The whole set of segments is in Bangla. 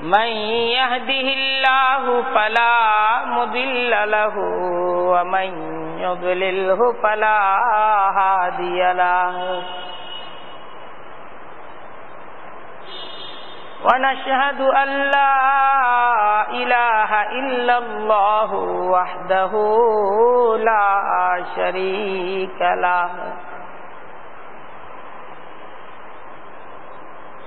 من يهده الله فلا مضل له ومن يضلله فلا هادي له ونشهد أن لا إله إلا الله وحده لا شريك له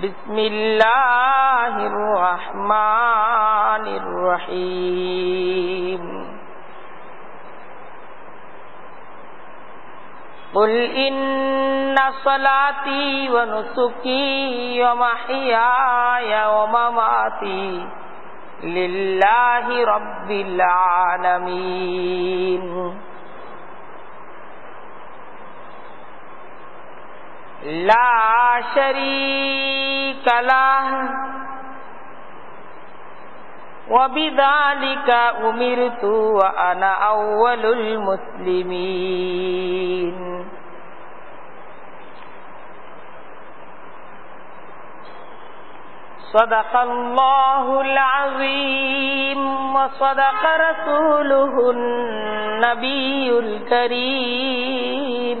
بسم الله الرحمن الرحيم قل إن صلاتي ونسكي ومحياي ومماتي لله رب العالمين لا شريك له. وبذلك أمرت وأنا أول المسلمين. صدق الله العظيم وصدق رسوله النبي الكريم.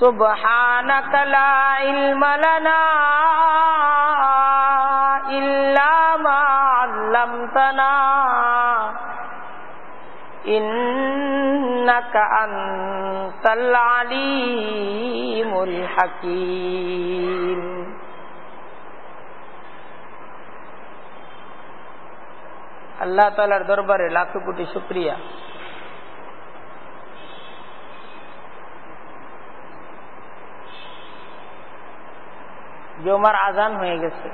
سبحانك لا علم لنا إلا ما علمتنا إنك أنت العليم الحكيم আল্লাহ তালার দরবারে লাখো কোটি শুক্রিয়া জমার আজান হয়ে গেছে।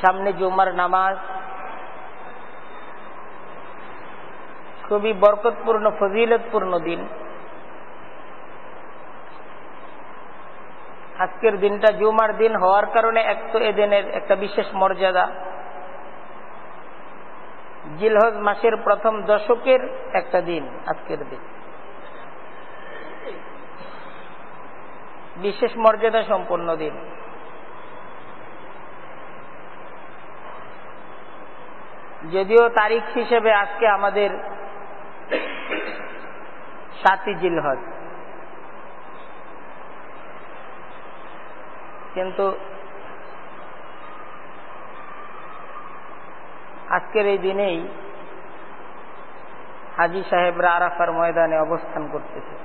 সামনে জুমার নামাজ। খুবই বরকতপূর্ণ, ফজিলতপূর্ণ দিন। আজকের দিনটা জুমার দিন হওয়ার কারণে এক তো এদিনের একটা বিশেষ মর্যাদা। জিলহজ মাসের প্রথম দশকের একটা দিন আজকের দিন। বিশেষ মর্যাদা সম্পন্ন দিন। যদিও তারিখ হিসেবে আজকে আমাদের সাতই জিলহজ। কিন্তু আজকের এই দিনেই হাজি সাহেবরা আরাফার ময়দানে অবস্থান করতেছে।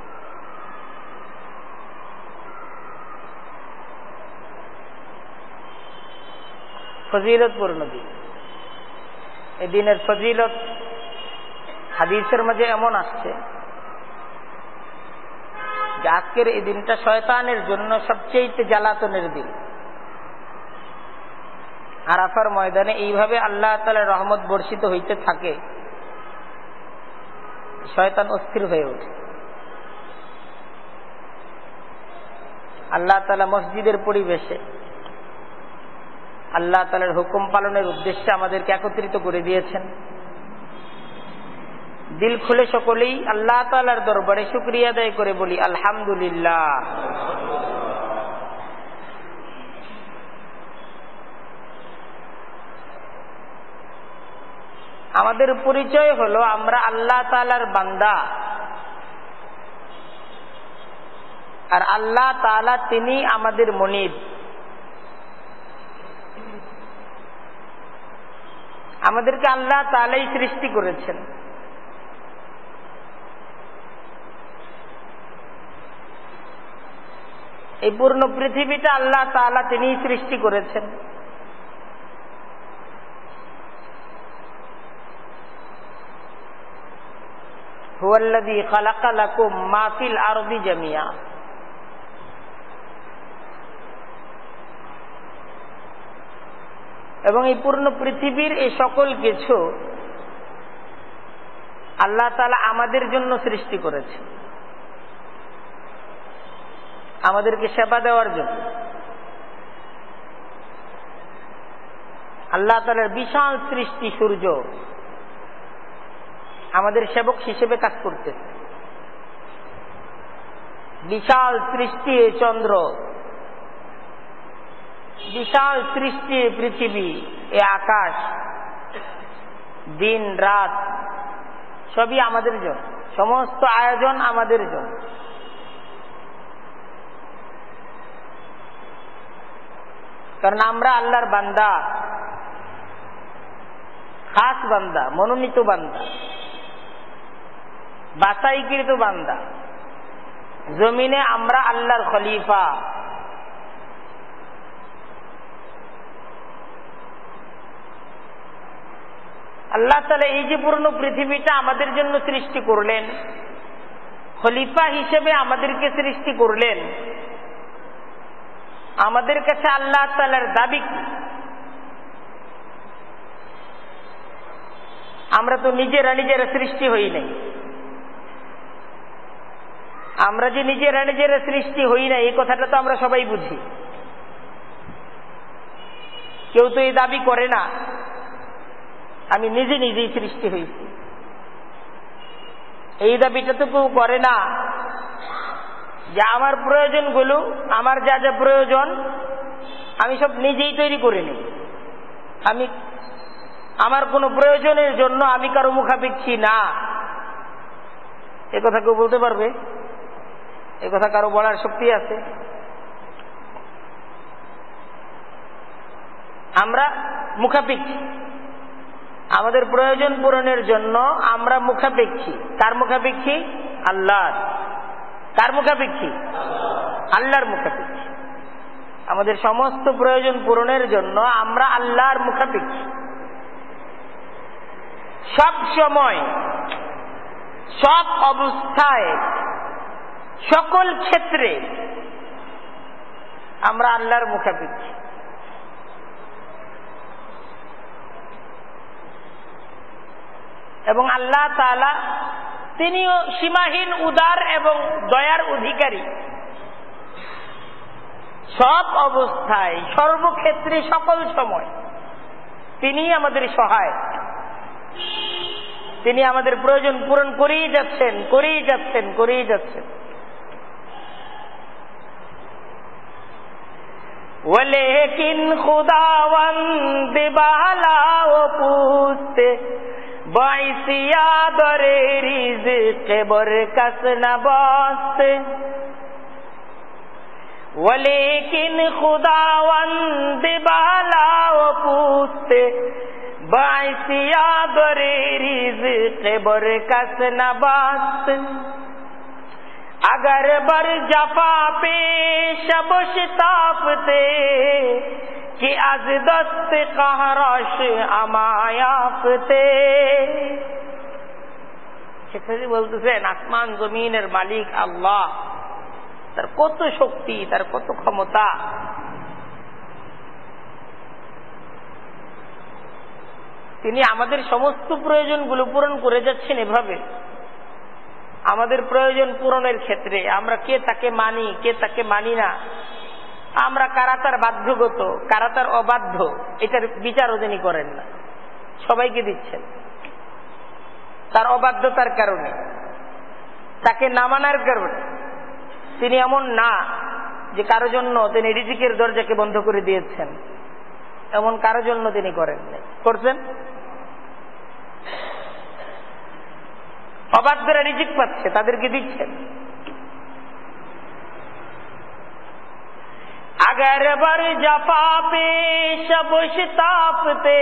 ফজিলতপূর্ণ দিন এই দিনের ফজিলত হাদিসের মাঝে এমন আসছে যে আজকের এই দিনটা শয়তানের জন্য সবচেয়ে জ্বালাতনের দিন। আরাফার ময়দানে এইভাবে আল্লাহ তালার রহমত বর্ষিত হইতে থাকে, শয়তান অস্থির হয়ে ওঠে। আল্লাহ তালা মসজিদের পরিবেশে আল্লাহ তালার হুকুম পালনের উদ্দেশ্যে আমাদেরকে একত্রিত করে দিয়েছেন। দিল খুলে সকলেই আল্লাহ তালার দরবারে শুক্রিয়া আদায় করে বলি, আলহামদুলিল্লাহ। আমাদের পরিচয় হলো আমরা আল্লাহ তালার বান্দা। আর আল্লাহ তালা তিনি আমাদের মনিব। আমাদেরকে আল্লাহ তালাই সৃষ্টি করেছেন। এই পূর্ণ পৃথিবীটা আল্লাহ তালা তিনিই সৃষ্টি করেছেন। হুয়াল্লাদি খালাকা লাকুম মা ফিল আরদি জামিয়া এবং এই পূর্ণ পৃথিবীর এই সকল কিছু আল্লাহ তালা আমাদের জন্য সৃষ্টি করেছে। আমাদেরকে সেবা দেওয়ার জন্য। আল্লাহ তালার বিশাল সৃষ্টি সূর্য আমাদের সেবক হিসেবে কাজ করতে বিশাল সৃষ্টি চন্দ্র। বিশাল সৃষ্টি পৃথিবী, এ আকাশ, দিন, রাত, সবই আমাদের জন্য, সমস্ত আয়োজন আমাদের জন্য। কারণ আমরা আল্লাহর বান্দা, খাস বান্দা, মনোনীত বান্দা বাসাইকৃত বান্দা। জমিনে আমরা আল্লাহর খলিফা। আল্লাহ তালা এই যে পূর্ণ পৃথিবীটা আমাদের জন্য সৃষ্টি করলেন, খলিফা হিসেবে আমাদেরকে সৃষ্টি করলেন, আমাদের কাছে আল্লাহ তালার দাবি কি? আমরা তো নিজেরা নিজেরা সৃষ্টি হই নাই। আমরা যে নিজেরা নিজেরা সৃষ্টি হই না এই কথাটা তো আমরা সবাই বুঝি। কেউ তো এই দাবি করে না। আমি নিজে নিজেই সৃষ্টি হয়েছি। এই দাবিটা তো কেউ করে না। যে আমার প্রয়োজনগুলো, আমার যা যা প্রয়োজন, আমি সব নিজেই তৈরি করে নিই। আমি, আমার কোনো প্রয়োজনের জন্য আমি কারও মুখাপেক্ষী না। এ কথা কেউ বলতে পারবে? এ কথা কারও বলার শক্তি আছে? আমরা মুখাপেক্ষী। আমাদের প্রয়োজন পূরণের জন্য আমরা মুখাপেক্ষী। কার মুখাপেক্ষী? আল্লাহর। কার মুখাপেক্ষী? আল্লাহর মুখাপেক্ষী। আমাদের সমস্ত প্রয়োজন পূরণের জন্য আমরা আল্লাহর মুখাপেক্ষী। সব সময়, সব অবস্থায়, সকল ক্ষেত্রে আমরা আল্লাহর মুখাপেক্ষী। এবং আল্লাহ তালা তিনিও সীমাহীন উদার এবং দয়ার অধিকারী। সব অবস্থায়, সর্বক্ষেত্রে সকল সময় তিনি আমাদের সহায়। তিনি আমাদের প্রয়োজন পূরণ করেই যাচ্ছেন করেই যাচ্ছেন করেই যাচ্ছেন। ولكن خداوند بالا ও পুর বাইসিয়া দরে রিজকে বরকত না বাসতে ولكن خداوند بالا و پوستے باعثیا برے رزق برکس نباست اگر بر جفا پہ شبش تاپتے کہ আজ دست কাহারস আমায়াফতে সেখানে বলতেছেন, আসমান জমিনের মালিক আল্লাহ। তার কত শক্তি, তার কত ক্ষমতা। তিনি আমাদের সমস্ত প্রয়োজনগুলো পূরণ করে যাচ্ছেন এভাবে। আমাদের প্রয়োজন পূরণের ক্ষেত্রে আমরা কে তাকে মানি, কে তাকে মানি না। আমরা কারা তার বাধ্যগত, কারা তার অবাধ্য, এটার বিচারও তিনি করেন না। সবাইকে দিচ্ছেন। তার অবাধ্যতার কারণে, তাকে না মানার কারণে, তিনি এমন না যে কারও জন্য তিনি রিজিকের দরজাকে বন্ধ করে দিয়েছেন। এমন কারও জন্য তিনি করেন করছেন? অবাধ্যরা রিজিক পাচ্ছে, তাদেরকে দিচ্ছেন। اگر بر جفا پیش تاپتے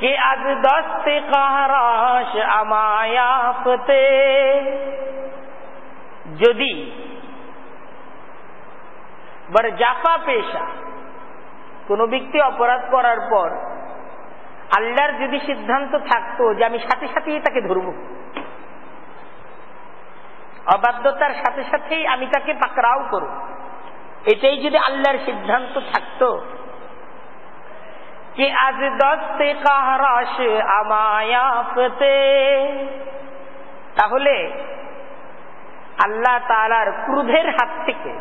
کہ از دست قہراش امایافتے যদি বরজাফা পেশা কোন ব্যক্তি অপরাধ করার পর আল্লাহর যদি সিদ্ধান্ত থাকতো যে আমি সাথে সাথেই তাকে ধরব অবাধ্যতার সাথে সাথেই আমি তাকে পাকড়াও করব এটাই যদি আল্লাহর সিদ্ধান্ত থাকত কি আজ দস্তে কাহারাস আমায়াফতে তাহলে আল্লাহ তালার ক্রুধের হাত থেকে,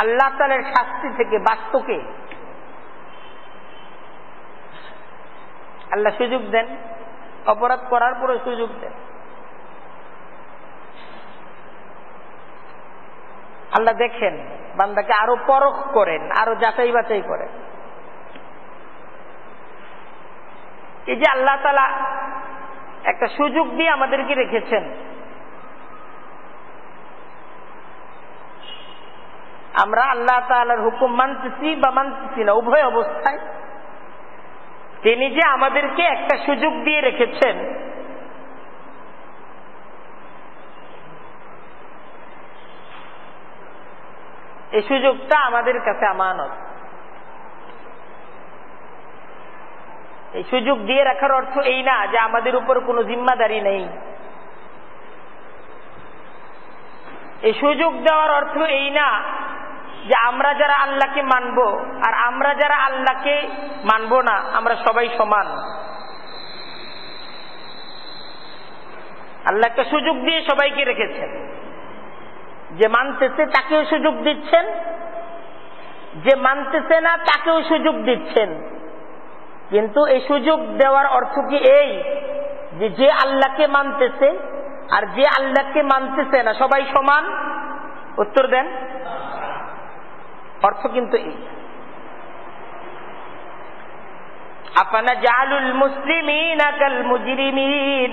আল্লাহ তালের শাস্তি থেকে বাস্তকে আল্লাহ সুযোগ দেন, অপরাধ করার পরে সুযোগ দেন। আল্লাহ দেখেন, বান্দাকে আরও পরখ করেন, আরও যাচাই বাছাই করেন। এই যে আল্লাহ তালা একটা সুযোগ দিয়ে আমাদেরকে রেখেছেন। আমরা আল্লাহ তালার হুকুম মানতেছি বা মানতেছি না, উভয় অবস্থায়। তিনি যে আমাদেরকে একটা সুযোগ দিয়ে রেখেছেন এই সুযোগটা আমাদের কাছে আমানত। এই সুযোগ দিয়ে রাখার অর্থ এই না যে আমাদের উপর কোনো জিম্মাদারি নেই। এই সুযোগ দেওয়ার অর্থ এই না যে আমরা যারা আল্লাহকে মানব, আর আমরা যারা আল্লাহকে মানব না, আমরা সবাই সমান। আল্লাহ একটা সুযোগ দিয়ে সবাইকে রেখেছেন। যে মানতেছে তাকেও সুযোগ দিচ্ছেন, যে মানতেছে না তাকেও সুযোগ দিচ্ছেন। কিন্তু এই সুযোগ দেওয়ার অর্থ কি এই, যে যে আল্লাহকে মানতেছে আর যে আল্লাহকে মানতেছে না, সবাই সমান? উত্তর দেন। অর্থ কিন্তু এই। আপনা জালুল মুসলিমিন মুজরিমিন।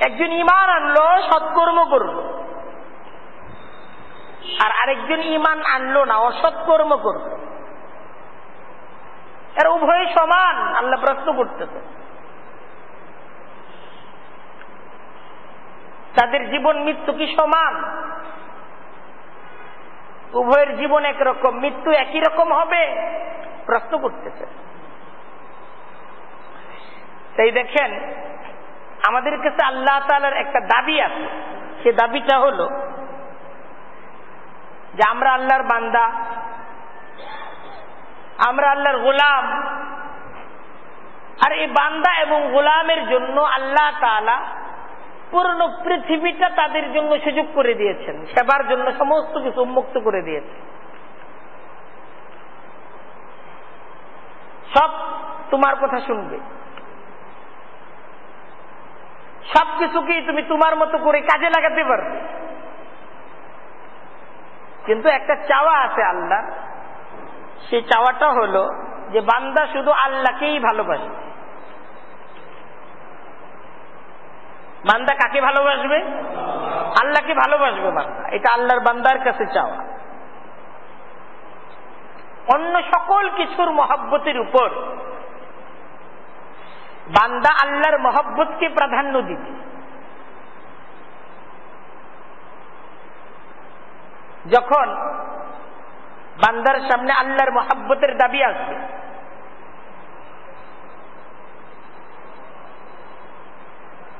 একজন ইমান আনলো, সৎকর্ম করল। আর আরেকজন ইমান আনলো না, অসৎকর্ম করল। এর উভয় সমান, আল্লাহ প্রশ্ন করতেছে। তাদের জীবন মৃত্যু কি সমান? উভয়ের জীবন একরকম, মৃত্যু একই রকম হবে? প্রশ্ন করতেছে। তাই দেখেন আমাদের কাছে আল্লাহ তালার একটা দাবি আছে। সে দাবিটা হলো যে আমরা আল্লাহর বান্দা, আমরা আল্লাহর গোলাম। আর এই বান্দা এবং গোলামের জন্য আল্লাহ তালা পুরনো পৃথিবীটা তাদের জন্য সুযোগ করে দিয়েছেন, সেবার জন্য সমস্ত কিছু উন্মুক্ত করে দিয়েছেন। সব তোমার কথা শুনবে। সবকিছুকেই তুমি তোমার মতো করে কাজে লাগাতে পারবে কিন্তু একটা চাওয়া আছে আল্লাহ সেই চাওয়াটা হলো যে বান্দা শুধু আল্লাহকেই ভালোবাসবে বান্দা কাকে ভালোবাসবে? আল্লাহকে ভালোবাসবে বান্দা। এটা আল্লাহর বান্দার কাছে চাওয়া। অন্য সকল কিছুর মহাব্বতের উপর বান্দা আল্লাহর মহব্বতকে প্রাধান্য দিবে যখন বান্দার সামনে আল্লাহর মহাব্বতের দাবি আসবে,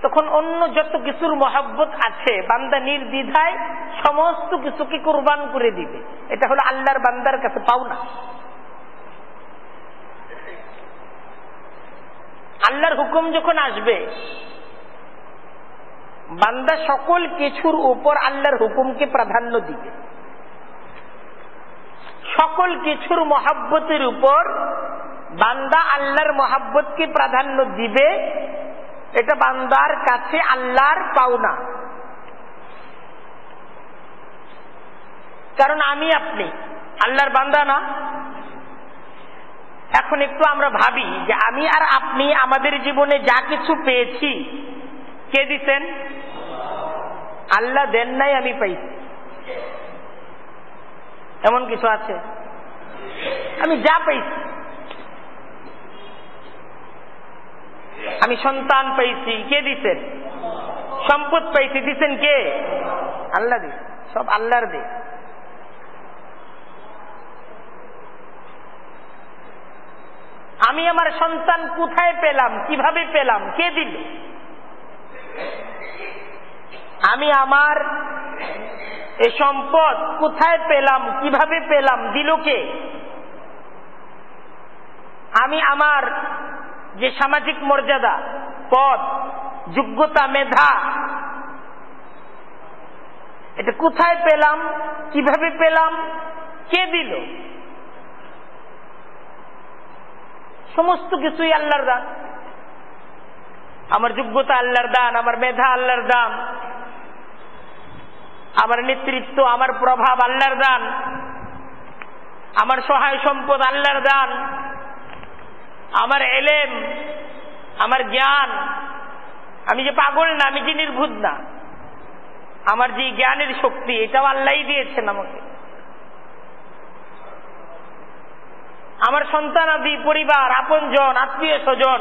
তখন অন্য যত কিছুর মহাব্বত আছে, বান্দা নির্দ্বিধায় সমস্ত কিছুকে কোরবান করে দিবে। এটা হলো আল্লাহর বান্দার কাছে পাওনা। আল্লাহর হুকুম যখন আসবে, বান্দা সকল কিছুর উপর আল্লাহর হুকুমকে প্রাধান্য দিবে। সকল কিছুর মহাব্বতের উপর বান্দা আল্লাহর মহাব্বতকে প্রাধান্য দিবে, এটা বান্দার কাছে আল্লাহর পাওনা। কারণ আমি আপনি, আল্লাহর বান্দা না। এখন একটু আমরা ভাবি যে আমি আর আপনি আমাদের জীবনে যা কিছু পেয়েছি, কে দিচ্ছেন আল্লাহ দেন নাই আমি পাইছি। এমন কিছু আছে? আমি যা পাইছি। আমি সন্তান পাইছি, কে দিচ্ছেন সম্পদ পাইছি দিচ্ছেন কে? আল্লাহ দিচ্ছেন সব আল্লাহর দিক আমি আমার সন্তান কোথায় পেলাম? কীভাবে পেলাম? কে দিল? আমি আমার এ সম্পদ কোথায় পেলাম? কীভাবে পেলাম? দিল কে? আমি আমার যে সামাজিক মর্যাদা, পদ, যোগ্যতা, মেধা, এটা কোথায় পেলাম? কীভাবে পেলাম? কে দিল? সমস্ত কিছুই আল্লাহর দান। আমার যোগ্যতা আল্লাহর দান, আমার মেধা আল্লাহর দান, আমার নেতৃত্ব, আমার প্রভাব আল্লাহর দান, আমার সহায় সম্পদ আল্লাহর দান, আমার এলেম, আমার জ্ঞান। আমি যে পাগল না, আমি যে নির্ভুত না, আমার যে জ্ঞানের শক্তি, এটাও আল্লাহ দিয়েছেন আমাকে। আমার সন্তানাদি পরিবার, আপনজন, আত্মীয় স্বজন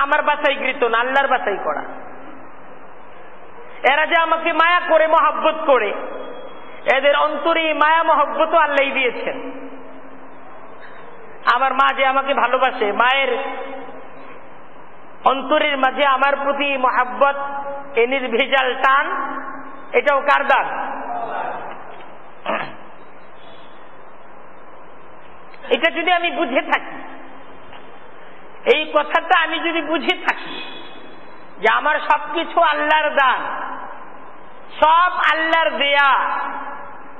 আমার বাছাইকৃত না, আল্লাহর বাসাই করা। এরা যে আমাকে মায়া করে, মহাব্বত করে, এদের অন্তরে মায়া, মহব্বত আল্লাহ দিয়েছেন। আমার মা যে আমাকে ভালোবাসে, মায়ের অন্তরের মাঝে আমার প্রতি মহাব্বত, এ নির্ভেজাল টান, এটাও কার দান? এটা যদি আমি বুঝে থাকি, এই কথাটা আমি যদি বুঝে থাকি যে আমার সবকিছু আল্লাহর দান, সব আল্লাহর দেয়া,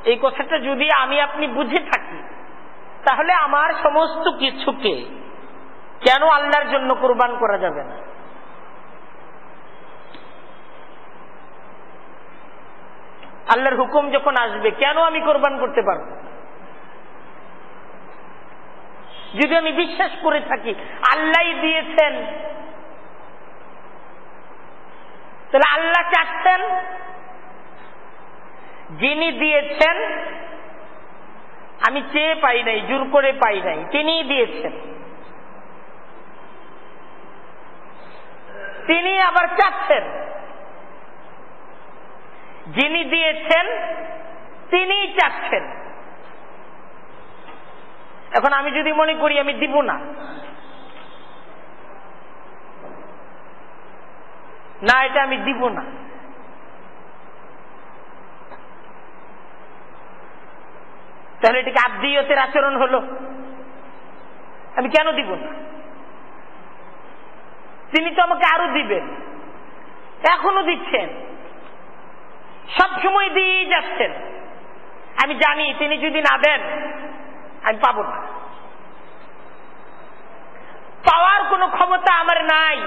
এই কথাটা যদি আমি আপনি বুঝে থাকি, তাহলে আমার সমস্ত কিছুকে কেন আল্লাহর জন্য কোরবান করা যাবে না? আল্লাহর হুকুম যখন আসবে, কেন আমি কোরবান করতে পারব? যদি আমি বিশ্বাস করে থাকি, আল্লাহ দিয়েছেন। তাহলে আল্লাহ চাচ্ছেন যিনি দিয়েছেন, আমি চেয়ে পাই নাই, জোর করে পাই নাই, তিনিই দিয়েছেন। তিনি আবার চাচ্ছেন। যিনি দিয়েছেন, তিনিই চাচ্ছেন। এখন আমি যদি মনে করি আমি দিব না। না, এটা আমি দিব না। তাহলে এটিকে আব্দিয়তের আচরণ হলো। আমি কেন দিব না? তিনি তো আমাকে আরও দিবেন। এখনও দিচ্ছেন। সব সময় দিয়েই যাচ্ছেন। আমি জানি তিনি যদি না দেন আমি পাবো না। পাওয়ার কোনো ক্ষমতা আমার নাই।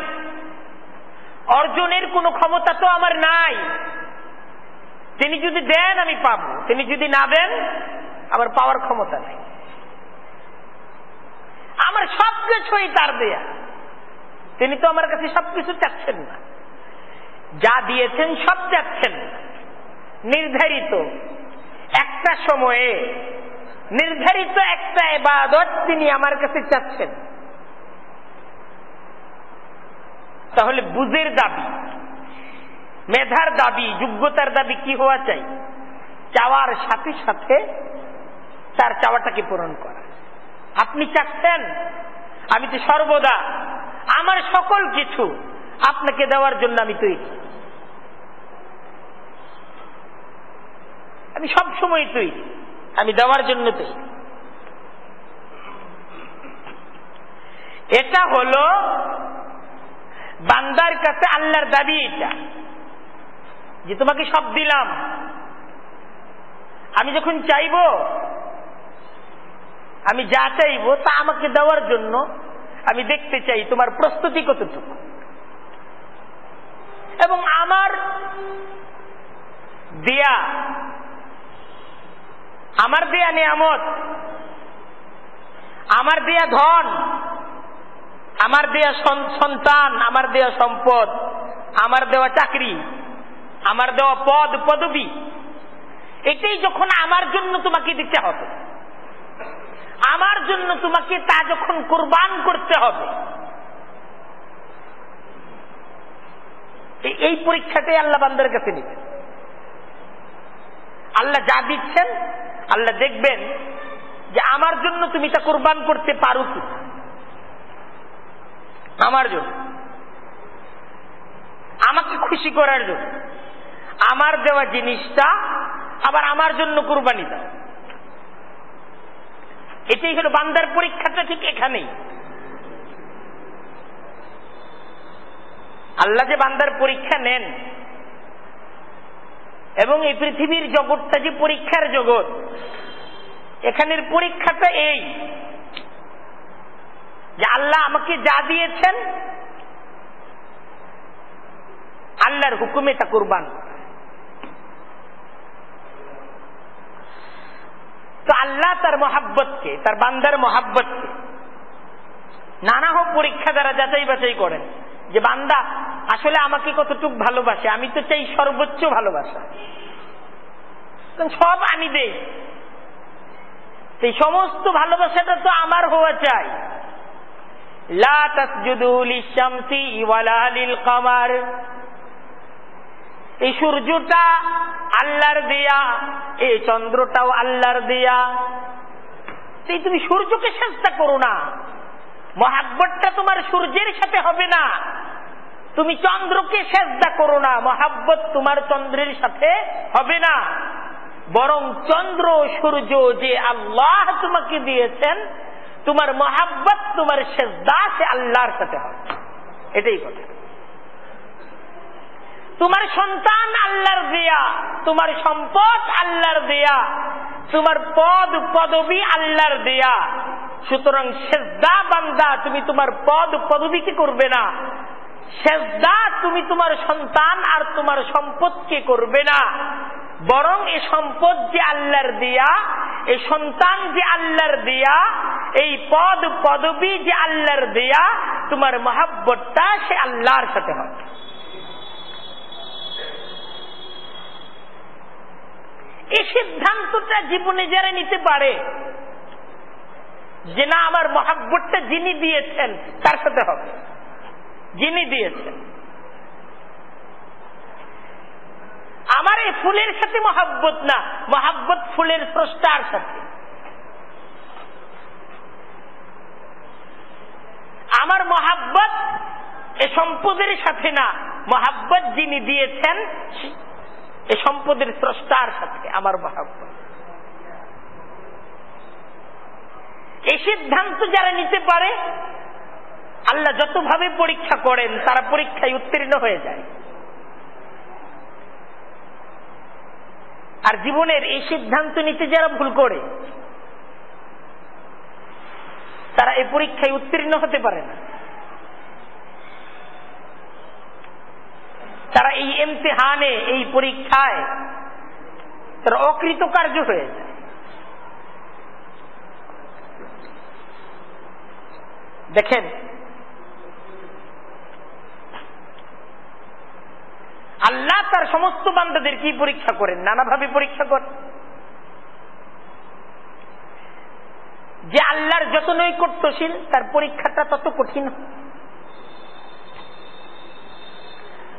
অর্জনের কোনো ক্ষমতা তো আমার নাই। তিনি যদি দেন, আমি পাবো। তিনি যদি না দেন, আমার পাওয়ার ক্ষমতা নাই। আমার সব কিছুই তার দেয়া। তিনি তো আমার কাছে সবকিছু চাচ্ছেন না। যা দিয়েছেন সব চাচ্ছেন নির্ধারিত একটা সময়ে নির্ধারিত একটা এবাদত তিনি আমার কাছে চাচ্ছেন। তাহলে বুঝের দাবি, মেধার দাবি, যোগ্যতার দাবি কি হওয়া চাই? চাওয়ার সাথে সাথে তার চাওয়াটাকে পূরণ করা। আপনি চাচ্ছেন, আমি তো সর্বদা আমার সকল কিছু আপনাকে দেওয়ার জন্য আমি তৈরি। আমি সব সময় তৈরি। আমি দেওয়ার জন্য তৈরি এটা হলো বান্দার কাছে আল্লাহর দাবি এটা, যে তোমাকে সব দিলাম। আমি যখন চাইব, আমি যা চাইব তা আমাকে দেওয়ার জন্য আমি দেখতে চাই তোমার প্রস্তুতি কতটুকু। এবং আমার দেয়া আমার দেয়া নিয়ামত, আমার দেয়া ধন, আমার দেয়া সন্তান, আমার দেয়া সম্পদ, আমার দেওয়া চাকরি, আমার দেওয়া পদ, পদবি, এটাই যখন আমার জন্য তোমাকে দিতে হবে, আমার জন্য তোমাকে তা যখন কোরবান করতে হবে এই পরীক্ষাটাই আল্লাহ বান্দার কাছে নিবেন। আল্লাহ যা দিচ্ছেন আল্লাহ দেখবেন যে আমার জন্য তুমি তা কোরবান করতে পারো কি? আমার জন্য। আমাকে খুশি করার জন্য। আমার দেওয়া জিনিসটা আবার আমার জন্য কোরবানি দাও। এটাই হলো বান্দার পরীক্ষাটা ঠিক এখানেই। আল্লাহ যে বান্দার পরীক্ষা নেন এবং এই পৃথিবীর জগৎটা যে পরীক্ষার জগৎ, এখানের পরীক্ষাটা এই, যে আল্লাহ আমাকে যা দিয়েছেন, আল্লাহর হুকুমে তা কোরবান। তো আল্লাহ তার মহাব্বতকে, তার বান্দার মহাব্বতকে নানা হোক পরীক্ষা দ্বারা যাচাই বাছাই করেন, যে বান্দা আসলে আমাকে কতটুক ভালোবাসে? আমি তো চাই সর্বোচ্চ ভালোবাসা। সব আমি দেই। সেই সমস্ত ভালোবাসাটা তো আমার হওয়া চাই। এই সূর্যটা আল্লাহর দেয়া, এই চন্দ্রটাও আল্লাহর দেয়া। সেই তুমি সূর্যকে চেষ্টা করো না। মহাব্বতটা তোমার সূর্যের সাথে হবে না। তুমি চন্দ্রকে সেজদা করো না, মহাব্বত তোমার চন্দ্রের সাথে হবে না। বরং চন্দ্র সূর্য যে আল্লাহ তোমাকে দিয়েছেন, তোমার মহাব্বত, তোমার সেজদা সে আল্লাহর সাথে হবে। এটাই কথা। তোমার সন্তান আল্লাহর দেয়া, তোমার সম্পদ আল্লাহর দেয়া, তোমার পদ, পদবি আল্লাহর দেয়া। সুতরাং সেজদা বান্দা, তুমি তোমার পদ, পদবিকে করবে না। সেজদা তুমি তোমার সন্তান আর তোমার সম্পদকে করবে না। বরং এ সম্পদ যে আল্লাহর দিয়া এই সন্তান যে আল্লাহর দিয়া, এই পদ পদবি যে আল্লাহর দেয়া, তোমার মহাব্বতটা সে আল্লাহর সাথে হয় এই সিদ্ধান্তটা জীবনে যারা নিতে পারে, যে না, আমার মহাব্বতটা যিনি দিয়েছেন, তার সাথে হবে। যিনি দিয়েছেন। আমার এই ফুলের সাথে মহাব্বত না, মহাব্বত ফুলের স্রষ্টার সাথে। আমার মহাব্বত এ সম্পদের সাথে না, মহাব্বত যিনি দিয়েছেন, এ সম্পদের স্রষ্টার সাথে আমার মহাব্বত। এই সিদ্ধান্ত যারা নিতে পারে আল্লাহ যতভাবে পরীক্ষা করেন, তারা পরীক্ষায় উত্তীর্ণ হয়ে যায়। আর জীবনের এই সিদ্ধান্ত নিতে যারা ভুল করে, তারা এই পরীক্ষায় উত্তীর্ণ হতে পারে না। তারা এই এমতেহানে এই পরীক্ষায় তারা অকৃতকার্য হয়ে যায়। দেখেন আল্লাহ তার সমস্ত বান্দাদের কি পরীক্ষা করেন? নানাভাবে পরীক্ষা করেন। যে আল্লাহর যত নৈকট্যশীল, তার পরীক্ষাটা তত কঠিন।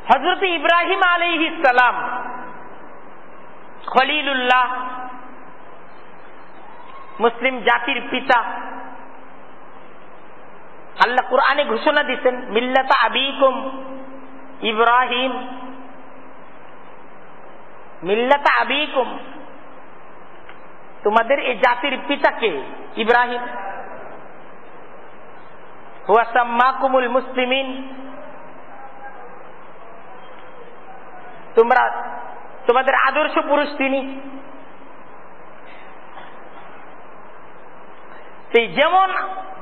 হজরত ইব্রাহিম আলী ইসালাম খলিলুল্লাহ, মুসলিম জাতির পিতা, আল্লাহ কোরআনে ঘোষণা দিচ্ছেন মিল্লাতা আবিকুম ইব্রাহিম মিল্লাতা আবিকুম। তোমাদের এই জাতির পিতাকে ইব্রাহিম। হুয়াসাম্মাকুমুল মুসলিমিন। তোমরা, তোমাদের আদর্শ পুরুষ তিনি। যেমন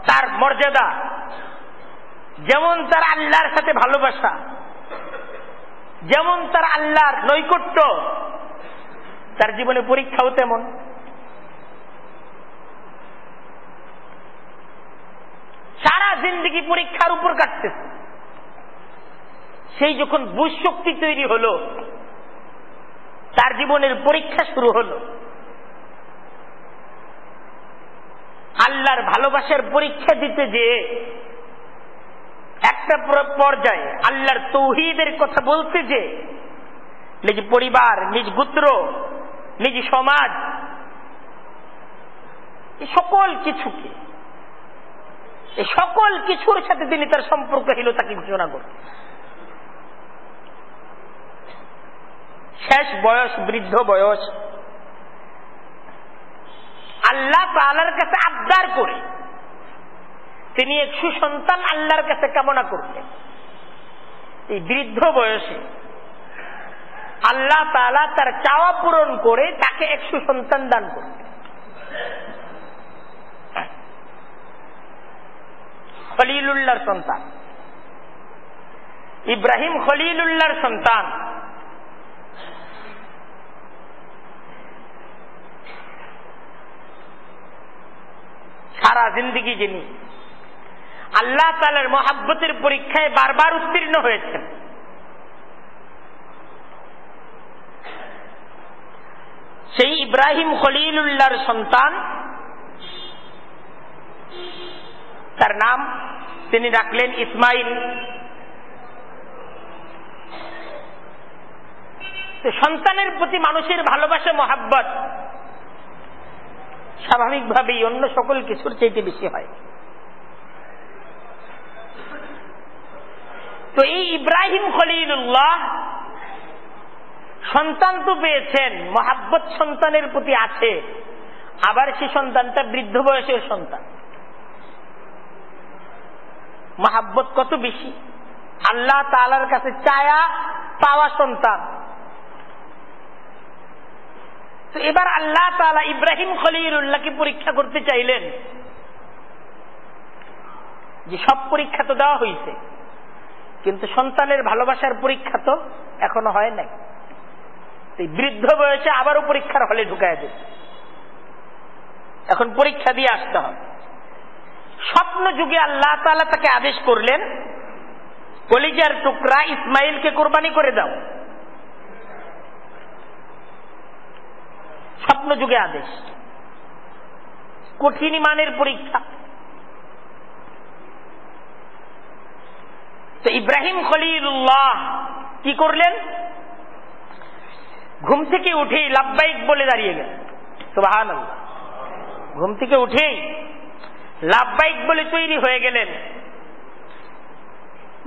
তার মর্যাদা, যেমন তার আল্লাহর সাথে ভালোবাসা, যেমন তার আল্লাহর নৈকট্য তার জীবনে পরীক্ষাও তেমন। সারা জিন্দগি পরীক্ষার উপর কাটতেছে। সেই যখন বুঝ তৈরি হলো, তার জীবনের পরীক্ষা শুরু হলো। আল্লাহর ভালোবাসার পরীক্ষা দিতে যে একটা পর্যায়ে আল্লাহর তৌহিদের কথা বলতে যে নিজ পরিবার, নিজ গুত্র নিজ সমাজ সকল কিছুকে, এই সকল কিছুর সাথে তিনি তার সম্পর্ক হইল তাকে ঘোষণা করতে শেষ বয়স, বৃদ্ধ বয়স, আল্লাহ তালার কাছে আবদার করে তিনি এক সুসন্তান আল্লাহর কাছে কামনা করলেন। এই বৃদ্ধ বয়সে আল্লাহ তালা তার চাওয়া পূরণ করে তাকে এক সুসন্তান দান করলেন খলিলুল্লাহর সন্তান। ইব্রাহিম খলিলুল্লাহর সন্তান। সারা জিন্দিগি যিনি। আল্লাহ তালের মহাব্বতের পরীক্ষায় বারবার উত্তীর্ণ হয়েছেন। সেই ইব্রাহিম খলিলুল্লাহর সন্তান। তার নাম তিনি রাখলেন ইসমাইল। সন্তানের প্রতি মানুষের ভালোবাসা, মহাব্বত স্বাভাবিকভাবেই অন্য সকল কিছুর চাইতে বেশি হয়। তো এই ইব্রাহিম খলিলুল্লাহ সন্তান তো পেয়েছেন, মহাব্বত সন্তানের প্রতি আছে। আবার সে সন্তানটা বৃদ্ধ বয়সের সন্তান। মহাব্বত কত বেশি? আল্লাহ তালার কাছে চায়া পাওয়া সন্তান। তো এবার আল্লাহ তালা ইব্রাহিম খলিলুল্লাহকে পরীক্ষা করতে চাইলেন। যে সব পরীক্ষা তো দেওয়া হয়েছে কিন্তু সন্তানের ভালোবাসার পরীক্ষা তো এখনও হয় নাই। বৃদ্ধ বয়সে আবারও পরীক্ষার হলে ঢুকায় দেবে। এখন পরীক্ষা দিয়ে আসতে হবে। স্বপ্ন যুগে আল্লাহ তালা তাকে আদেশ করলেন, কলিজার টুকরা ইসমাইলকে কোরবানি করে দাও। স্বপ্ন যুগে আদেশ। কঠিন মানের পরীক্ষা। তো ইব্রাহিম খলিলুল্লাহ কি করলেন? ঘুম থেকে উঠেই লাভবাইক বলে দাঁড়িয়ে গেলেন সুবাহান ঘুম থেকে উঠেই লাভবাইক বলে তৈরি হয়ে গেলেন।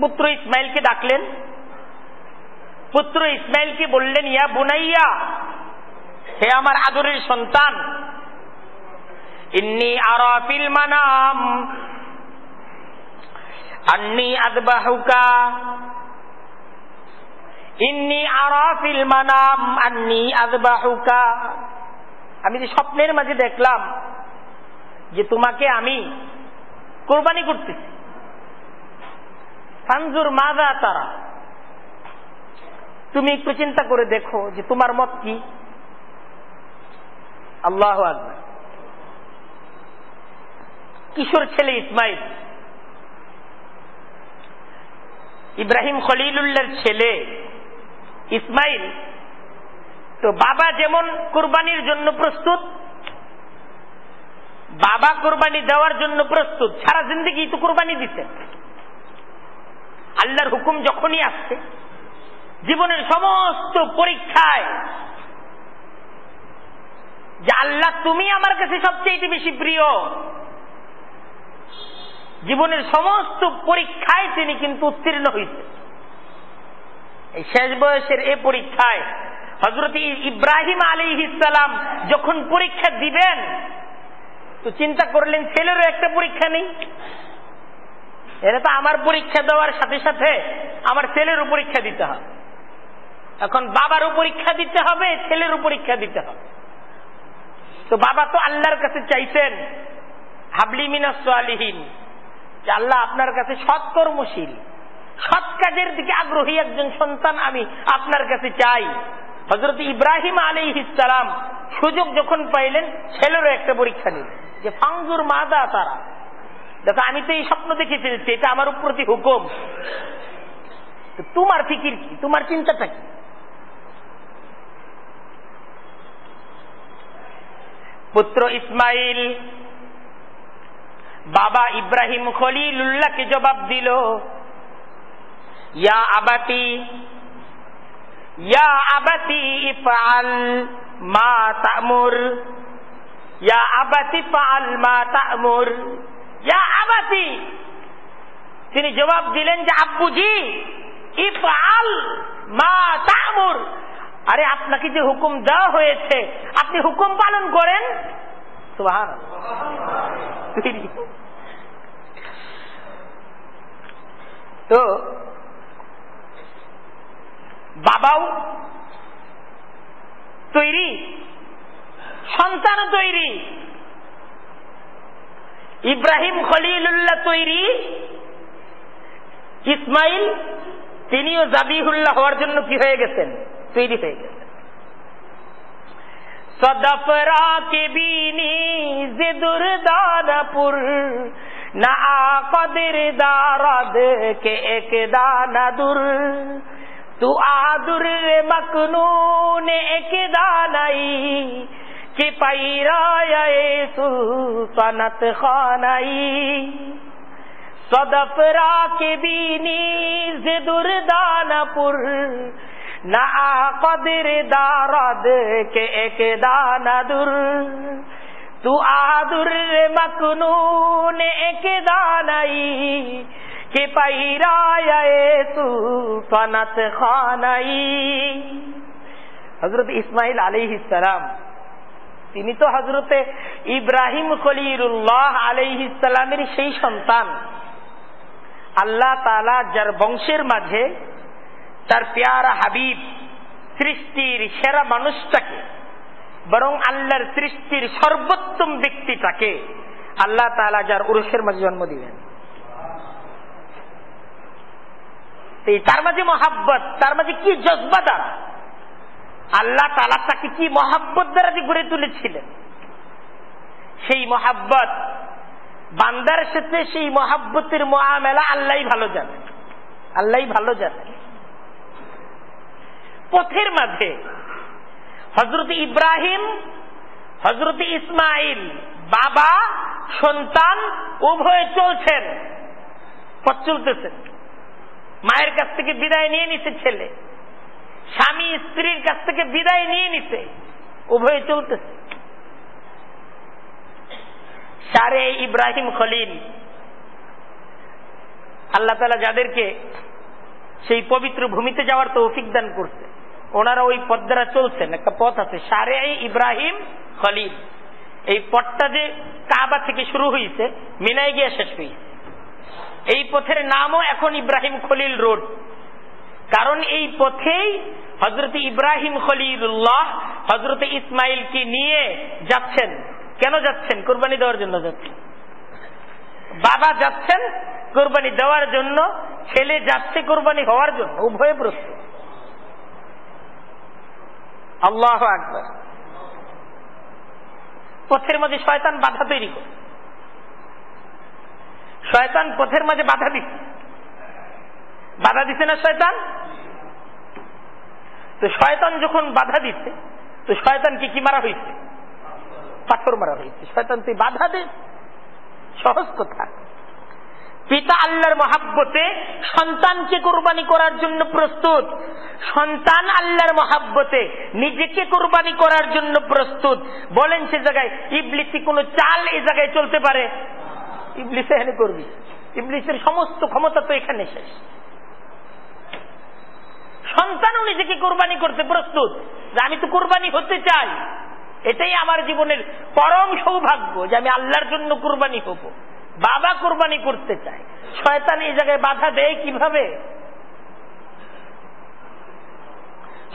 পুত্র ইসমাইলকে ডাকলেন। পুত্র ইসমাইলকে বললেন, ইয়া বুনাইয়া, হে আমার আদরের সন্তান, ইন্নি আরাফিল মানাম, আন্নি আদবাহুকা ইন্নি আরাফিল মানাম আন্নি আদবাহুকা আমি যে স্বপ্নের মাঝে দেখলাম যে তোমাকে আমি কোরবানি করতেছি। সানজুর মাদা তারা? তুমি একটু চিন্তা করে দেখো যে তোমার মত কি? আল্লাহ আকবর। কিশোর ছেলে ইসমাইল। ইব্রাহিম খলিলুল্লাহর ছেলে। ইসমাইল, তো বাবা যেমন কোরবানির জন্য প্রস্তুত, বাবা কোরবানি দেওয়ার জন্য প্রস্তুত, সারা জিন্দগি তো কোরবানি দিতে আল্লাহর হুকুম যখনই আসছে, জীবনের সমস্ত পরীক্ষায়, যে আল্লাহ তুমি আমার কাছে সবচেয়ে বেশি প্রিয়, জীবনের সমস্ত পরীক্ষায় তিনি কিন্তু উত্তীর্ণ হয়েছে এই শেষ বয়সের এ পরীক্ষায় হজরত ইব্রাহিম আলী ইসালাম যখন পরীক্ষা দিবেন, তো চিন্তা করলেন, ছেলেরও একটা পরীক্ষা নেই। এটা তো আমার পরীক্ষা দেওয়ার সাথে সাথে আমার ছেলেরও পরীক্ষা দিতে হবে। এখন বাবারও পরীক্ষা দিতে হবে, ছেলেরও পরীক্ষা দিতে হবে। তো বাবা তো আল্লাহর কাছে চাইছেন, হাবলি যে আল্লাহ আপনার কাছে সৎকর্মশীল সৎ কাজের দিকে আগ্রহী একজন সন্তান আমি আপনার কাছে চাই। হজরত ইব্রাহিম আলী ইসালাম সুযোগ যখন পাইলেন, ছেলেরও একটা পরীক্ষা নিল যে ফাংজুর মাদা তারা? দেখো, আমি তো এই স্বপ্ন দেখে ফেলছি, এটা আমার প্রতি হুকুম। তোমার ফিকির কি? তোমার চিন্তাটা কি? পুত্র ইসমাইল, বাবা ইব্রাহিম খলিলুল্লাহকে জবাব দিল ইয়া আবাতি ইয়া আবাতি ইফআল মা তা'মুর ইয়া আবাতি মা তা'মুর ইয়া আবাতি তিনি জবাব দিলেন যে আব্বুজি ইফআল মা তা'মুর আরে আপনাকে যে হুকুম দেওয়া হয়েছে আপনি হুকুম পালন করেন তো বাবাও তৈরি সন্তান তৈরি, ইব্রাহিম খলিলুল্লাহ তৈরি, ইসমাইল তিনিও জাবিহুল্লাহ হওয়ার জন্য কি হয়ে গেছেন? তৈরি হয়ে গেছেন। সদফরা কে বিনি জিদুর দানাপুর না কদের দারাদ কে এক দানা দুর দুআদুর রে মকনুন একদানাই কি পাইরায়ে সুলতানত খানাই সদফ রাকে বিনি জিদুর দানপুর না কদির দারদ কে এক দানাদুর তু আদুর মকনুন এক দানাই কে পাইরায় সুলতানাত খানাই? হজরত ইসমাইল আলী ইসালাম তিনি তো হজরতে ইব্রাহিম খলিরুল্লাহ ইসালামের সেই সন্তান। আল্লাহ তালা যার বংশের মাঝে তার পেয়ারা হাবিব সৃষ্টির সেরা মানুষটাকে বরং আল্লাহর সৃষ্টির সর্বোত্তম ব্যক্তিটাকে আল্লাহ তালা যার উরুষের মাঝে জন্ম দিলেন। তার মাঝে মহাব্বত, তার মাঝে কি জজবা দ্বারা? আল্লাহ তালা তাকে কি মহাব্বত দ্বারা যে গড়ে তুলেছিলেন? সেই মহাব্বত, বান্দার সাথে সেই মহাব্বতের মহামেলা আল্লাহ ভালো জানেন আল্লাহ ভালো জানেন পথের মাঝে হজরত ইব্রাহিম হজরত ইসমাইল বাবা, সন্তান উভয়ে চলছেন, পথ চলতেছেন। মায়ের কাছ থেকে বিদায় নিয়ে নিছে ছেলে। স্বামী স্ত্রীর কাছ থেকে বিদায় নিয়ে নিতে উভয়ে চলতেছে। সারে ইব্রাহিম খলিল, আল্লাহ তালা যাদেরকে সেই পবিত্র ভূমিতে যাওয়ার তৌফিক দান করছে, ওনারা ওই পথ দ্বারা চলছেন। একটা পথ আছে, সারে ইব্রাহিম খলিল। এই পথটা যে কাবা থেকে শুরু হয়েছে মিনাই গিয়ে শেষ হয়েছে এই পথের নামও এখন ইব্রাহিম খলিল রোড। কারণ এই পথেই হজরত ইব্রাহিম খলিলুল্লাহ হজরত ইসমাইলকে নিয়ে যাচ্ছেন। কেন যাচ্ছেন? কোরবানি দেওয়ার জন্য যাচ্ছেন। বাবা যাচ্ছেন কোরবানি দেওয়ার জন্য, ছেলে যাচ্ছে কোরবানি হওয়ার জন্য, উভয় প্রস্তুত। আল্লাহ আকবর। পথের মধ্যে শয়তান বাধা তৈরি করে। শয়তান পথের মাঝে বাধা দিচ্ছে বাধা দিচ্ছে না শয়তান? তো শয়তান যখন বাধা দিচ্ছে তো শয়তানকে কি মারা হয়েছে? পাথর মারা হয়েছে। শয়তান তুই বাধা দে সহজ কথা। পিতা আল্লাহর মহাব্বতে সন্তানকে কোরবানি করার জন্য প্রস্তুত। সন্তান আল্লাহর মহাব্বতে নিজেকে কোরবানি করার জন্য প্রস্তুত। বলেন সে জায়গায়, ইবলিসি কোন চাল এই জায়গায় চলতে পারে? ইবলিস এখানে করবি। ইবলিসের সমস্ত ক্ষমতা তো এখানে শেষ। সন্তানও নিজেকে কোরবানি করতে প্রস্তুত? যে আমি তো কোরবানি হতে চাই। এটাই আমার জীবনের পরম সৌভাগ্য যে আমি আল্লাহর জন্য কোরবানি হব। বাবা কোরবানি করতে চায়। শয়তান এই জায়গায় বাধা দেয় কীভাবে?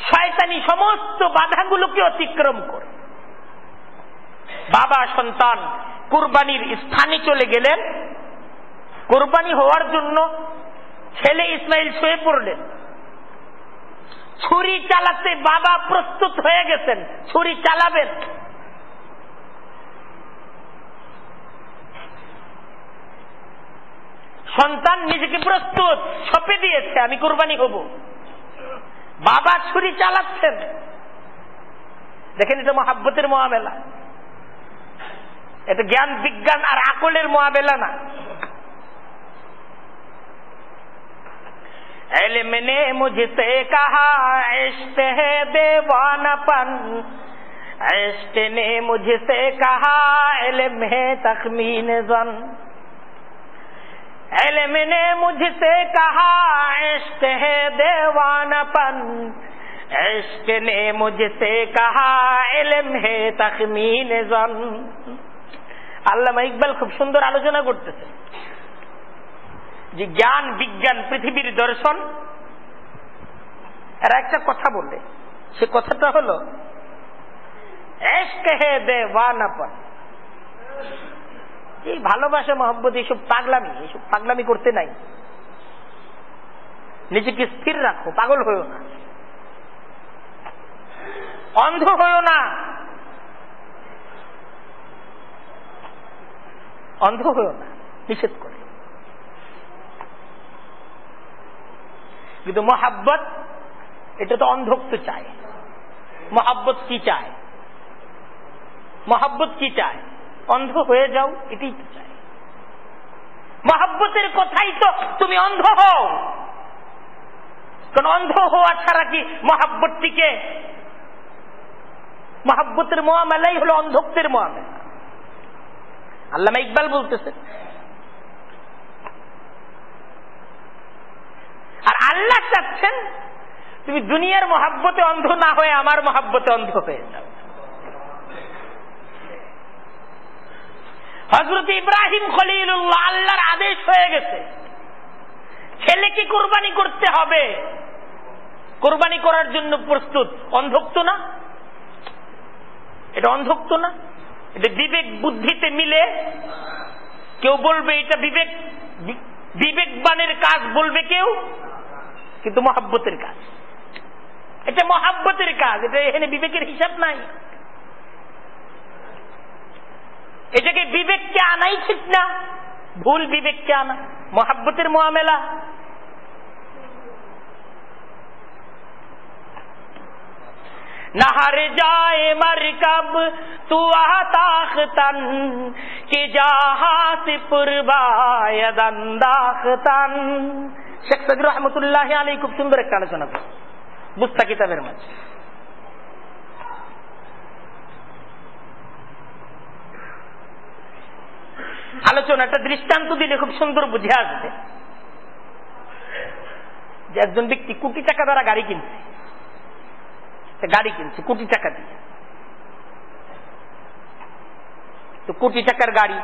শয়তানি সমস্ত বাধাগুলোকে অতিক্রম করে। বাবা সন্তান কুরবানির স্থানে চলে গেলেন। কোরবানি হওয়ার জন্য ছেলে ইসমাইল শুয়ে পড়লেন। ছুরি চালাতে বাবা প্রস্তুত হয়ে গেছেন। ছুরি চালাবেন। সন্তান নিজেকে প্রস্তুত ছপে দিয়েছে, আমি কোরবানি হব। বাবা ছুরি চালাচ্ছেন। দেখেন এটা মহাব্বতের মহামেলা। এটা জ্ঞান বিজ্ঞান আর আকলের মোয়াবেলা না علم نے مجھ سے کہا عشق ہے دیوانپن عشق نے مجھ سے کہا علم ہے تخمین زن علم نے مجھ سے کہا عشق ہے دیوانپن عشق نے مجھ سے کہا علم ہے تخمین زن আল্লামা ইকবাল খুব সুন্দর আলোচনা করতেছে যে জ্ঞান, বিজ্ঞান পৃথিবীর দর্শন। এরা একটা কথা বললে সে কথাটা হলো এই ভালোবাসা, মহব্বত, এইসব পাগলামি এইসব পাগলামি করতে নাই। নিজেকে স্থির রাখো, পাগল হইও না। অন্ধ হইও না। অন্ধ হইও না। নিষেধ করে। কিন্তু মহাব্বত, এটা তো অন্ধক্ত চায়। মহাব্বত কি চায়? মহাব্বত কি চায়? অন্ধ হয়ে যাও, এটাই তো চায়। মহাব্বতের কথাই তো তুমি অন্ধ হও। কারণ অন্ধ হওয়া ছাড়া কি মহাব্বতটিকে? মহাব্বতের মহামেলাই হলো অন্ধত্বের মহামেলা। আল্লামা ইকবাল বলতেছে আর আল্লাহ চাচ্ছেন তুমি দুনিয়ার মহাব্বতে অন্ধ না হয়ে আমার মহাব্বতে অন্ধ হয়ে যাও। হজরত ইব্রাহিম খলিলুল্লাহ আল্লাহর আদেশ হয়ে গেছে। ছেলেকে কোরবানি করতে হবে। কোরবানি করার জন্য প্রস্তুত। অন্ধক্ত না? এটা অন্ধক্ত না? এটা বিবেক বুদ্ধিতে মিলে কেউ বলবে এটা বিবেক বিবেকবানের কাজ বলবে কেউ, কিন্তু মহাব্বতের কাজ। এটা মহাব্বতের কাজ, এটা এখানে বিবেকের হিসাব নাই। এটাকে বিবেককে আনাই ঠিক না, ভুল বিবেককে আনা। মহাব্বতের নাহার যায় মার কব তু کہ جہاز پرباید শেখ সাদির রহমতুল্লাহ আলী খুব সুন্দর একটা আলোচনা করছে। বুস্তা কিতাবের মাঝে। আলোচনা একটা দৃষ্টান্ত দিলে খুব সুন্দর বুঝে আসবে যে একজন ব্যক্তি কোটি টাকা দ্বারা গাড়ি কিনছে। গাড়ি কিনছে, কোটি টাকা দিয়ে। তো কোটি টাকার গাড়ি।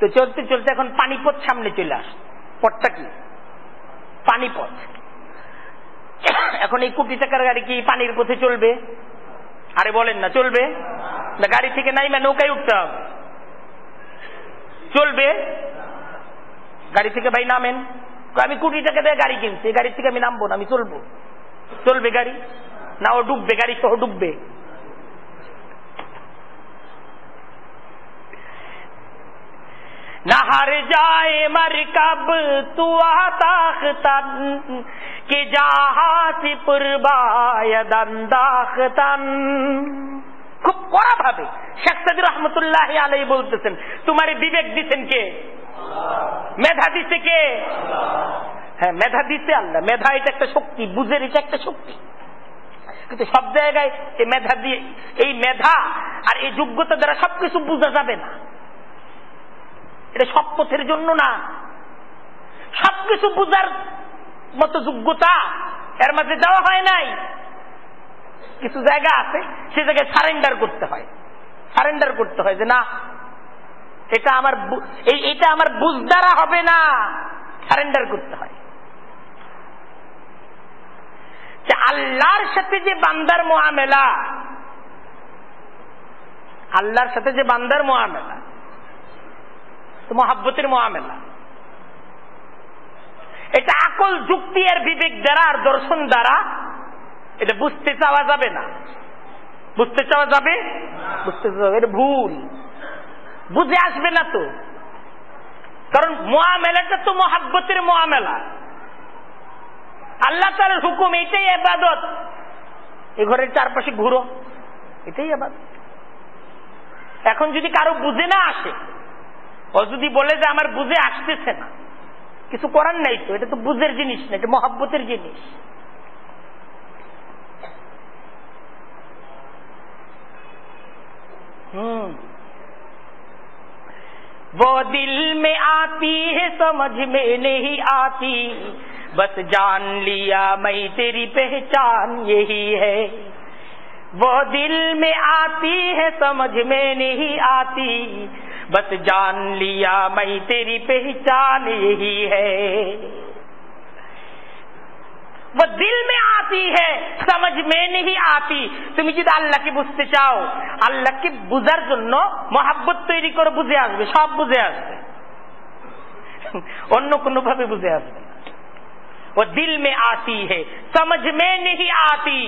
তো চলতে চলতে এখন পানিপথ সামনে চলে আস পথটা কি? পানিপথ। এখন এই কোটি টাকার গাড়ি কি পানির পথে চলবে? আরে বলেন না, চলবে। না, গাড়ি থেকে নাইমা নৌকায় উঠতে হবে। চলবে। গাড়ি থেকে ভাই নামেন। আমি কোটি টাকা দিয়ে গাড়ি কিনছি গাড়ি থেকে আমি নামবো না, আমি চলবো। চলবে গাড়ি না, ও ডুববে গাড়ি সহ ডুববে। নাহার যায় মারকাব তু আতাখতান কে জাহাসি পূর্বায়দান্দাখতান খুব কড়া ভাবে শেখ সাদির রহমতুল্লাহ আলাই বলতেছেন, তোমার বিবেক দিচ্ছেন কে? মেধা দিচ্ছে কে? হ্যাঁ মেধা দিতে আল্লাহ। মেধা এটা একটা শক্তি, বুঝের এটা একটা শক্তি। কিন্তু সব জায়গায় এই মেধা দিয়ে, এই মেধা আর এই যোগ্যতা দ্বারা সবকিছু বোঝা যাবে না। এটা সব পথের জন্য না। সবকিছু বোঝার মতো যোগ্যতা এর মাঝে দেওয়া হয় নাই। কিছু জায়গা আছে, সে জায়গায় সারেন্ডার করতে হয়। সারেন্ডার করতে হয় যে না, এটা আমার এটা আমার বুঝ দ্বারা হবে না। সারেন্ডার করতে হয়। যে আল্লাহর সাথে যে বান্দার মোয়ামেলা, আল্লাহর সাথে যে বান্দার তো মহাব্বতের মোয়ামেলা, এটা আকল যুক্তি আর বিবেক দ্বারা আর দর্শন দ্বারা এটা বুঝতে চাওয়া যাবে না। বুঝতে চাওয়া যাবে? বুঝতে চাওয়া এটা ভুল। বুঝে আসবে না তো। কারণ মোয়ামেলাটা তো মহাব্বতের মোয়ামেলা। আল্লাহ তালের হুকুম এটাই আবাদত এ ঘরের চারপাশে ঘুরো এটাই আবাদত এখন যদি কারো বুঝে না আসে ও যদি বলে যে আমার বুঝে আসতেছে না কিছু করার নাই তো এটা তো বুঝের জিনিস না এটা মহাব্বতের জিনিস हम्म वो दिल में आती है समझ में नहीं आती बस जान लिया मैं तेरी पहचान यही है वो दिल में आती है समझ में नहीं आती बस जान लिया मैं तेरी पहचान यही है वो दिल में आती है समझ में नहीं आती তুমি যদি আল্লাহকে বুঝতে চাও আল্লাহকে বুঝার জন্য মহাব্বত তৈরি করে বুঝে আসবে সব বুঝে আসবে অন্য কোনো ভাবে বুঝে আসবে ও দিল মে আতি হে সমঝ মে নেহি আতি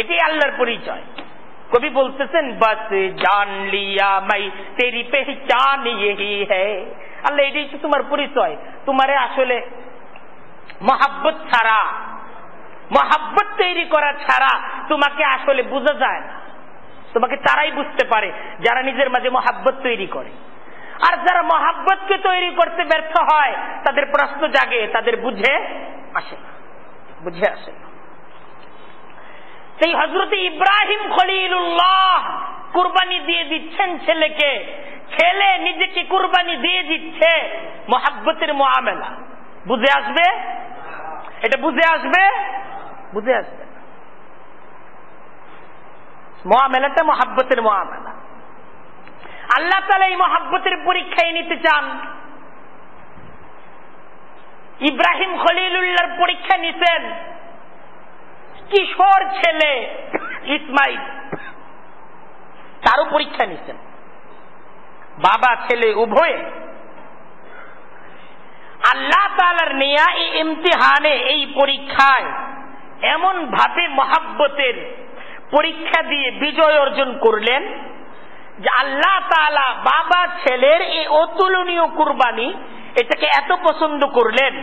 এটি আল্লাহর পরিচয় কবি বলতেছেন বস জান লিয়া মাই তেরি পেহচান ইহি হে আল্লাহ এটি তো তোমার পরিচয় তোমারে আসলে মহাব্বত ছাড়া মহাব্বত তৈরি করা ছাড়া তোমাকে আসলে বোঝা যায় না তোমাকে তারাই বুঝতে পারে যারা নিজের মাঝে মহাব্বত তৈরি করে আর যারা মহাব্বতকে তৈরি করতে ব্যর্থ হয় তাদের প্রশ্ন জাগে তাদের বুঝে আসে না, বুঝে আসে না। সেই হজরত ইব্রাহিম খলিলুল্লাহ কুরবানি দিয়ে দিচ্ছেন ছেলেকে, ছেলে নিজেকে কুরবানি দিয়ে দিচ্ছে মহাব্বতের মোয়ামেলা বুঝে আসবে? এটা বুঝে আসবে? বুঝে আসবে মহামেলাটা মহাব্বতের মহামেলা আল্লাহ তালা এই মহাব্বতের পরীক্ষায় নিতে চান। ইব্রাহিম খলিলুল্লাহর পরীক্ষা নিতেন কিশোর ছেলে, ইসমাইল। তারও পরীক্ষা নিতেন বাবা ছেলে উভয়ে। আল্লাহ তালার নেয়া এই ইমতিহানে এই পরীক্ষায় এমন ভাবে মহাব্বতের পরীক্ষা দিয়ে বিজয় অর্জন করলেন যে আল্লাহ তালা বাবা ছেলের এই অতুলনীয় কুরবানি এটাকে এত পছন্দ করলেন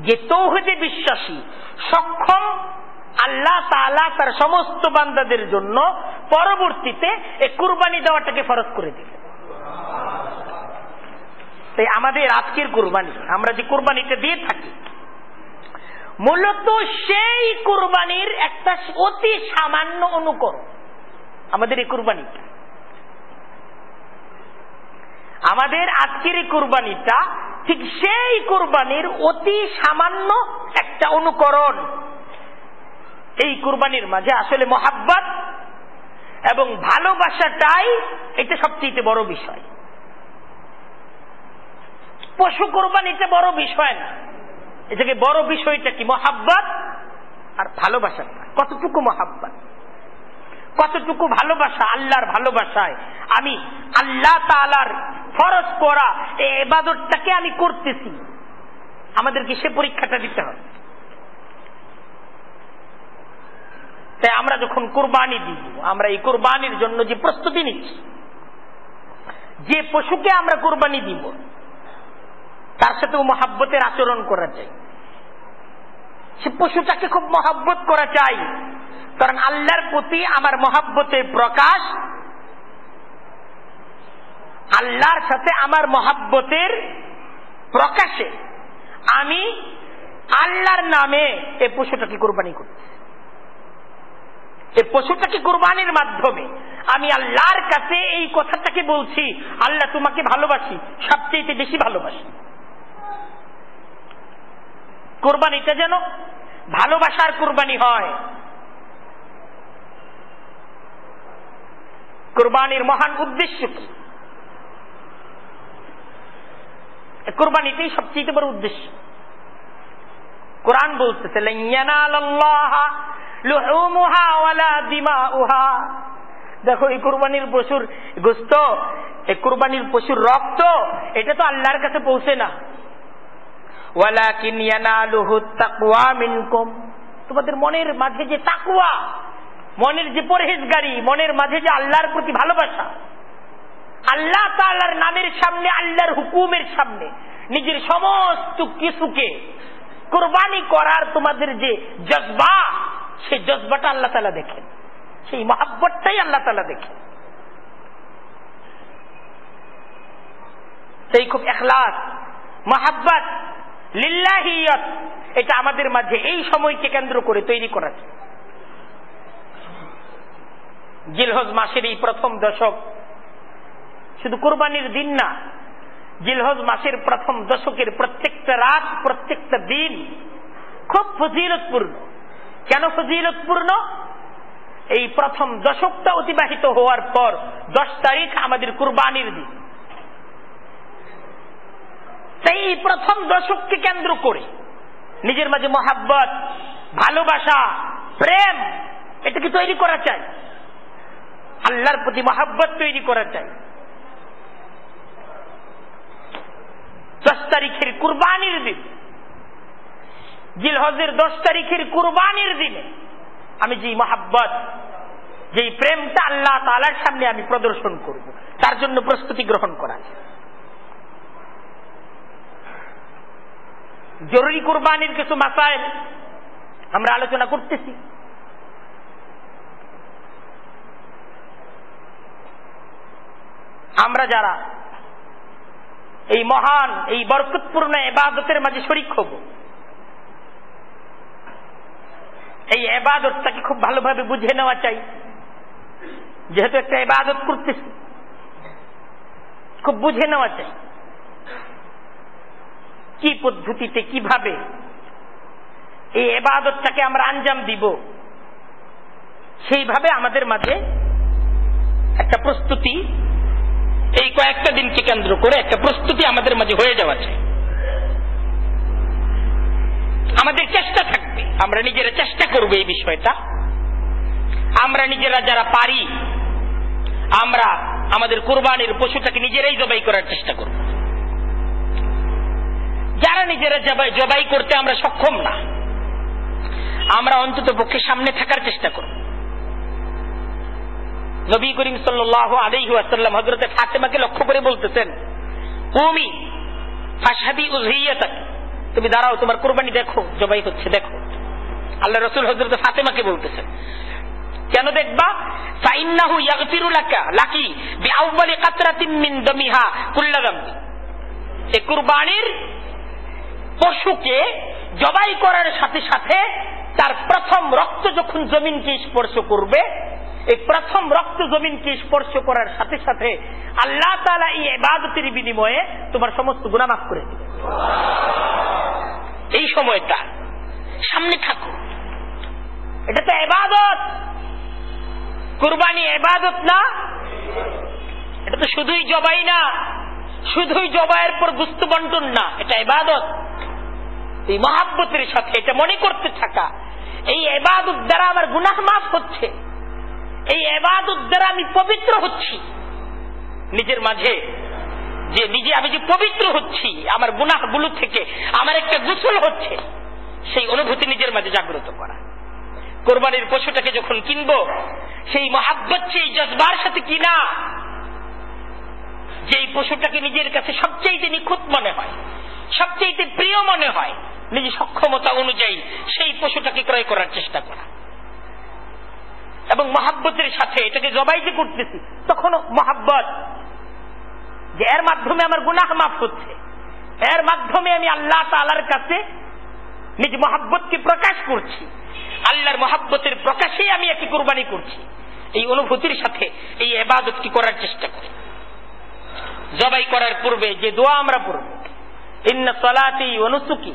যে তৌহিদে বিশ্বাসী, সক্ষম আল্লাহ তালা তার সমস্ত বান্দাদের জন্য পরবর্তীতে এই কুরবানি দেওয়াটাকে ফরজ করে দিলেন। তাই আমাদের আজকের কুরবানি, আমরা যে কুরবানিটা দিয়ে থাকি, মূলত সেই কুরবানির একটা অতি সামান্য অনুকরণ আমাদের এই কুরবানিটা। আমাদের আজকের এই কুরবানিটা ঠিক সেই কুরবানির অতি সামান্য একটা অনুকরণ। এই কুরবানির মাঝে আসলে মহাব্বত এবং ভালোবাসাটাই এটা সবচেয়ে বড় বিষয়। পশু কোরবানিটা বড় বিষয় না। এটাকে বড় বিষয়টা কি? মহাব্বত আর ভালোবাসাটা। কতটুকু মহাব্বত? কতটুকু ভালোবাসা? আল্লাহর ভালোবাসায়। আমি আল্লাহ তালার ফরজ করা এই এবাদতটাকে আমি করতেছি। আমাদেরকে সে পরীক্ষাটা দিতে হবে। তাই আমরা যখন কোরবানি দিব, আমরা এই কোরবানির জন্য যে প্রস্তুতি নিচ্ছি, যে পশুকে আমরা কোরবানি দিব, তার সাথেও মহাব্বতের আচরণ করা চাই সে পশুটাকে খুব মহাব্বত করা চাই কারণ আল্লাহর প্রতি আমার মহাব্বতের প্রকাশ, আল্লাহর সাথে আমার মহাব্বতের প্রকাশে। আমি আল্লাহর নামে এই পশুটাকে কোরবানি করছি। এই পশুটাকে কোরবানির মাধ্যমে আমি আল্লাহর কাছে এই কথাটাকে বলছি, আল্লাহ তোমাকে ভালোবাসি সবচেয়ে বেশি ভালোবাসি। কোরবানিটা যেন ভালোবাসার কোরবানি হয়। কোরবানির মহান উদ্দেশ্য কি? কোরবানিটাই সবচেয়ে বড় উদ্দেশ্য। কোরআন বলতেছে দেখো, এই কোরবানির পশুর গোস্ত, এই কোরবানির পশুর রক্ত, এটা তো আল্লাহর কাছে পৌঁছে না। তোমাদের মনের মাঝে যে তাকুয়া মনের যে পরহেজগারি, মনের মাঝে যে আল্লাহর প্রতি ভালোবাসা, আল্লাহ তাল্লাহর নামের সামনে, আল্লাহর হুকুমের সামনে নিজের সমস্ত কিছুকে কোরবানি করার তোমাদের যে জজবা, সেই জজবাটা আল্লাহ তালা দেখেন। সেই মহাব্বতটাই আল্লাহ তালা দেখেন। সেই খুব এখলাস, মহাব্বত, লিল্লাহিয়ত, এটা আমাদের মাঝে এই সময়কে কেন্দ্র করে তৈরি করা জিলহজ মাসের এই প্রথম দশক শুধু কোরবানির দিন না, জিলহজ মাসের প্রথম দশকের প্রত্যেকটা রাত, প্রত্যেকটা দিন খুব ফজিলতপূর্ণ। কেন ফজিলতপূর্ণ? এই প্রথম দশকটা অতিবাহিত হওয়ার পর দশ তারিখ আমাদের কুরবানির দিন। সেই প্রথম দশককে কেন্দ্র করে নিজের মাঝে মহাব্বত, ভালোবাসা, প্রেম, এটাকে তৈরি করা চাই। আল্লাহর প্রতি মহাব্বত তৈরি করা চাই। দশ তারিখের কুরবানির দিন, জিলহজের দশ তারিখের কুরবানির দিনে আমি যে মহাব্বত যে প্রেমটা আল্লাহ তালার সামনে আমি প্রদর্শন করব, তার জন্য প্রস্তুতি গ্রহণ করা জরুরি কুরবানির কিছু মাসাইল আমরা আলোচনা করতেছি। আমরা যারা এই মহান, এই বরকতপূর্ণ এবাদতের মাঝে শরিক হব, এই এবাদতটাকে খুব ভালোভাবে বুঝে নেওয়া চাই। যেহেতু একটা এবাদত করতেছি, খুব বুঝে নেওয়া চাই। কি পদ্ধতিতে, কীভাবে এই এবাদতটাকে আমরা আঞ্জাম দিব, সেইভাবে আমাদের মাঝে একটা প্রস্তুতি এই কয়েকটা দিনকে কেন্দ্র করে একটা প্রস্তুতি আমাদের মাঝে হয়ে যাওয়া চাই আমাদের চেষ্টা থাকবে, আমরা নিজেরা চেষ্টা করব এই বিষয়টা। আমরা নিজেরা যারা পারি, আমরা আমাদের কোরবানির পশুটাকে নিজেরাই জবাই করার চেষ্টা করব। যারা নিজেরা জবাই করতে আমরা সক্ষম না, আমরা অন্তত পক্ষে সামনে থাকার চেষ্টা করব। নবী করিম সাল্লাহ আলহি আসাল্লাম হজরতে ফাতেমাকে লক্ষ্য করে বলতেছেন কুমি ফাসাবি উজহিয়াতাক তুমি দাঁড়াও, তোমার কোরবানি দেখো, জবাই হচ্ছে, দেখো। আল্লাহ রসুল হজরত ফাতেমাকে বলতেছেন, কেন দেখবা? ফাইন্নাহু ইয়াগফিরু লাকা, লাকি, বিআউয়ালি কাতরাতিন মিন দামিহা কুল্লা দামি এ কুরবানির পশুকে জবাই করার সাথে সাথে তার প্রথম রক্ত যখন জমিনকে স্পর্শ করবে এই প্রথম রক্ত জমিনকে স্পর্শ করার সাথে সাথে আল্লাহ তালা এই এবাদতের বিনিময়ে তোমার সমস্ত গুণা মাফ করে দিবে। এই সময়টা সামনে থাকো। এটা তো এবাদত কুরবানি এবাদত না। এটা তো শুধুই জবাই না। শুধুই জবাইয়ের পর গুস্ত বন্টন না। এটা এবাদত এই মহাব্বতের সাথে এটা মনে করতে থাকা। এই এবাদত দ্বারা আমার গুনাহ মাফ হচ্ছে। এই এবাদত দ্বারা আমি পবিত্র হচ্ছি। নিজের মাঝে যে নিজে আমি যে পবিত্র হচ্ছি, আমার গুনাহগুলো থেকে আমার একটা গুসল হচ্ছে, সেই অনুভূতি নিজের মাঝে জাগ্রত করা। কোরবানির পশুটাকে যখন কিনবো, সেই মহাব্বত, সেই জজবার সাথে কিনা, যেই পশুটাকে নিজের কাছে সবচেয়ে নিখুঁত মনে হয় সবচেয়ে প্রিয় মনে হয়, নিজের সক্ষমতা অনুযায়ী সেই পশুটাকে ক্রয় করার চেষ্টা করা। এবং মহাব্বতের সাথে এটাকে জবাই যে করতেছি, তখনও মহাব্বত যে এর মাধ্যমে আমার গুনাহ মাফ হচ্ছে। এর মাধ্যমে আমি আল্লাহ তালার কাছে নিজ মহাব্বতকে প্রকাশ করছি। আল্লাহর মহাব্বতের প্রকাশে আমি একটি কোরবানি করছি। এই অনুভূতির সাথে এই এবাদত কি করার চেষ্টা করি। জবাই করার পূর্বে যে দোয়া আমরা পড়ব, ইন্না সলাতি অনুসুকি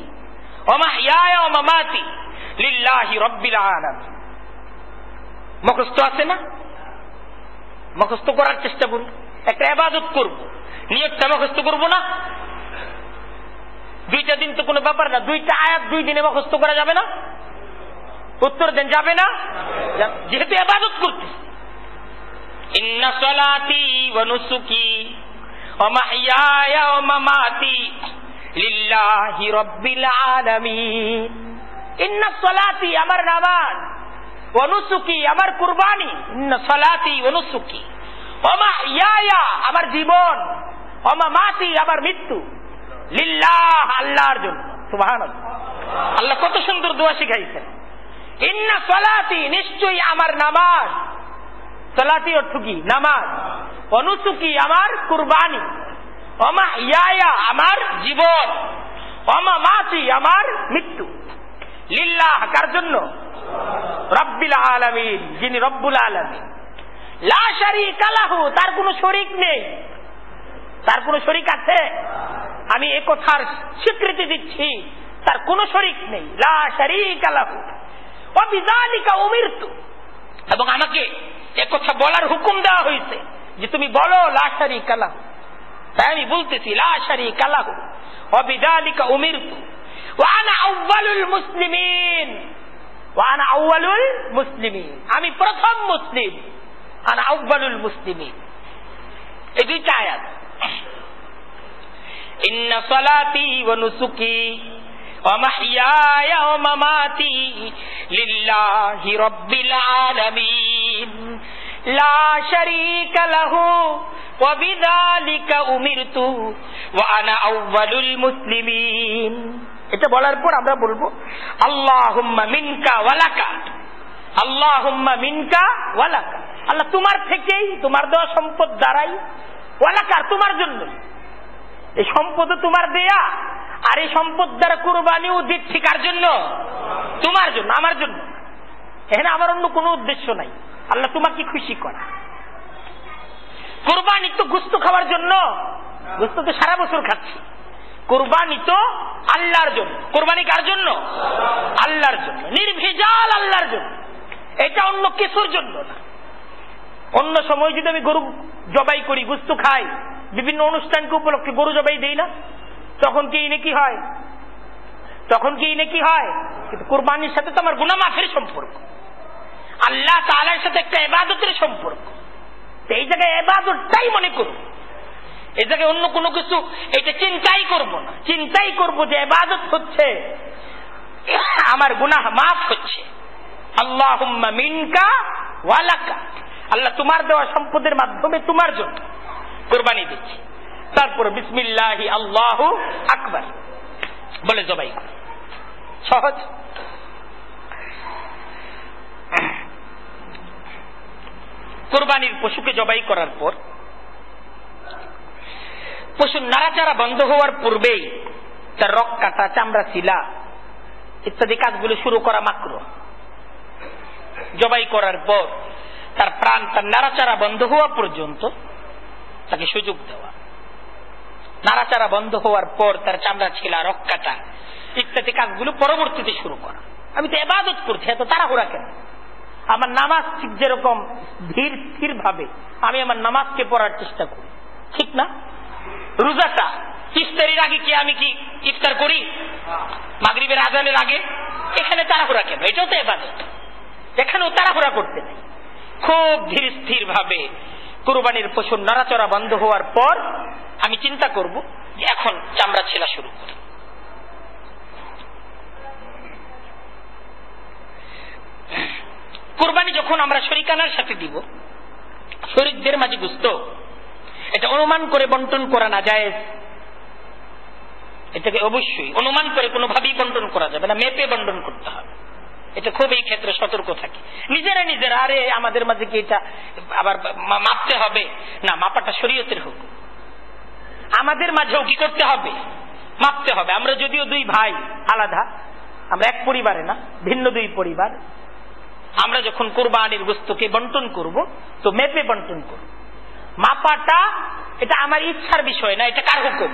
অমাহিয়ায়া ও মামাতি লিল্লাহি রব্বিল আলামিন। মুখস্থ আছে না? মুখস্থ করার চেষ্টা করুন। একটা এবাদত করব। নিয়তটা মুখস্থ করব না? দুইটা দিন তো কোনো ব্যাপার না। দুইটা আয়াত দুই দিনে মুখস্থ করা যাবে না? উত্তর দেন, যাবে না? যেহেতু এবাদত করতে ইন্না সলাতি ওয়া নুসুকি ওয়া মামাতি লিল্লাহি রাব্বিল আলামিন। ইন্না সলাতি আমার কুরবানি সলাতি ওয়া নুসুকি ওয়া মাহইয়ায়া আমার জীবন অমা মামাতি আমার মৃত্যু। লিল্লাহ, আল্লাহর জন্য। সুবহানাল্লাহ। আল্লাহ কত সুন্দর দোয়া শিখাইছেন। ইন্না সলাতি, নিশ্চয়ই আমার নামাজ। সলাতি অর্থ কি? নামাজ। অনুসুকি আমার কুরবানি। অমা ইয়া আমার জীবন। অমা মাতি আমার মৃত্যু। লিল্লাহ, কার জন্য? রব্বিল আলামিন, যিনি রব্বুল আলামিন। লাহু, তার কোনো শরিক নেই। তার কোনো শরীক আছে? আমি এ কথার স্বীকৃতি দিচ্ছি, তার কোনো শরিক নেই। লাহু। অবিদালিকা উমিরতু। এবং আমাকে কথা বলার হুকুম দেওয়া হয়েছে যে তুমি বলো লাশারি কালাহ তাই আমি বলতেছি লাশারি কালাহ অবিদালিকা উমিরতু। ওয়ানা আউয়ালুল মুসলিমিন। ওয়ানা আউয়ালুল মুসলিমিন আমি প্রথম মুসলিম আনা আউয়ালুল মুসলিমিন এই দুইটা আয়াত ইন্না সালাতি ওয়া নুসুকি ومحياي ومماتي لله رب العالمين لا شريك له وبذلك أمرت وأنا أول المسلمين এটা বলার পর আমরা বলব, আল্লাহুম্মা মিনকা ওয়ালাকা। আল্লাহুম্মা মিনকা ওয়ালাকা। আল্লাহ তোমার থেকেই তোমার দেওয়া সম্পদ দ্বারাই ওয়ালাকার তোমার জন্য। এই সম্পদ তোমার দেয়া, আর এই সম্পদ দ্বারা কুরবানিও দিচ্ছি কার জন্য? তোমার জন্য, আমার জন্য। এখানে আমার অন্য কোনো উদ্দেশ্য নাই। আল্লাহ তোমাকে খুশি করা। কোরবানি তো গুস্ত খাওয়ার জন্য, গুস্ত তো সারা বছর খাচ্ছি। কোরবানি তো আল্লাহর জন্য। কোরবানি কার জন্য? আল্লাহর জন্য। নির্ভেজাল আল্লাহর জন্য। এটা অন্য কিছুর জন্য না। অন্য সময় যদি আমি গরু জবাই করি, গুস্ত খাই, বিভিন্ন অনুষ্ঠানকে উপলক্ষে গরু জবাই দেই না, তখন কি কি হয়? তখন কি কি হয়? কিন্তু কোরবানির সাথে তো আমার গুনামাফের সম্পর্ক। আল্লাহ তালার সাথে একটা এবাদতের সম্পর্ক। এই জায়গায় এবাদতটাই মনে করুন। জায়গায় অন্য কোনো কিছু, এটা চিন্তাই করব না। চিন্তাই করব যে এবাদত হচ্ছে, আমার গুনাহ মাফ হচ্ছে। আল্লাহ মিনকা ওয়ালাকা আল্লাহ তোমার দেওয়া সম্পদের মাধ্যমে তোমার জন্য কোরবানি দিচ্ছি। তারপরে বিসমিল্লাহি আল্লাহ আকবার। বলে জবাই সহজ। কোরবানির পশুকে জবাই করার পর পশু নাড়াচাড়া বন্ধ হওয়ার পূর্বেই তার রক কাটা, চামড়া শিলা ইত্যাদি কাজগুলো শুরু করা মাত্র। জবাই করার পর তার প্রাণ তার নাড়াচাড়া বন্ধ হওয়া পর্যন্ত তাকে সুযোগ দেওয়া। নাড়াচাড়া বন্ধ হওয়ার পর তার চামড়া ছিলা রক কাটা, ইত্যাদি কাজগুলো পরবর্তীতে শুরু করা। আমি তো এবাদত করছি, এত তাড়াহুড়া কেন? আমার নামাজ ঠিক যেরকম ধীর স্থির ভাবে আমি আমার নামাজকে পড়ার চেষ্টা করি। ঠিক না? রোজাটা ইফতারির আগে কি আমি কি ইফতার করি? মাগরীবের আজানের আগে? এখানে তাড়াহুড়া কেন? এটাও তো এবাদত। এখানেও তাড়াহুড়া করতে নেই। খুব ধীর স্থির ভাবে কোরবানির পশুর নড়াচড়া বন্ধ হওয়ার পর আমি চিন্তা করব এখন চামড়া ছেলা শুরু করি। কোরবানি যখন আমরা শরিকানার সাথে দিব, শরিকদের মাঝে গুস্ত। এটা অনুমান করে বন্টন করা না যায়। এটাকে অবশ্যই অনুমান করে কোনোভাবেই বন্টন করা যাবে না, মেপে বন্টন করতে হবে। এটা খুব এই ক্ষেত্রে সতর্ক থাকে। নিজেরা নিজেরা, আরে আমাদের মাঝে কি এটা আবার মাপতে হবে? না, মাপাটা শরীয়তের হোক। আমাদের মাঝেও কি করতে হবে? মাপতে হবে। আমরা যদিও দুই ভাই আলাদা, আমরা এক পরিবারে না, ভিন্ন দুই পরিবার। আমরা যখন কোরবানির বস্তুকে বন্টন করব, তো মেপে বন্টন করব। মাপাটা এটা আমার ইচ্ছার বিষয় না, এটা কার হুকুম?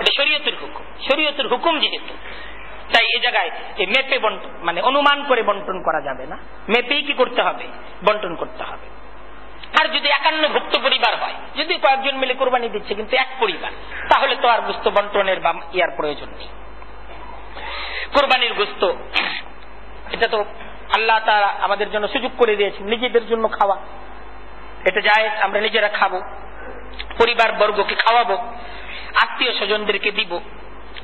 এটা শরীয়তের হুকুম। শরীয়তের হুকুম যেহেতু, তাই এই জায়গায় মেপে বন্টন মানে অনুমান করে বন্টন করা যাবে না। মেপেই কি করতে হবে? বন্টন করতে হবে। আর যদি একান্ন ভুক্ত পরিবার হয়, যদি কয়েকজন মিলে কোরবানি দিচ্ছে কিন্তু এক পরিবার, তাহলে তো আর গুস্ত বন্টনের বা ইয়ার প্রয়োজন নেই। কোরবানির গুস্ত, এটা তো আল্লাহ তারা আমাদের জন্য সুযোগ করে দিয়েছেন, নিজেদের জন্য খাওয়া। এটা যায় আমরা নিজেরা খাব পরিবার বর্গকে খাওয়াবো আত্মীয় স্বজনদেরকে দিব,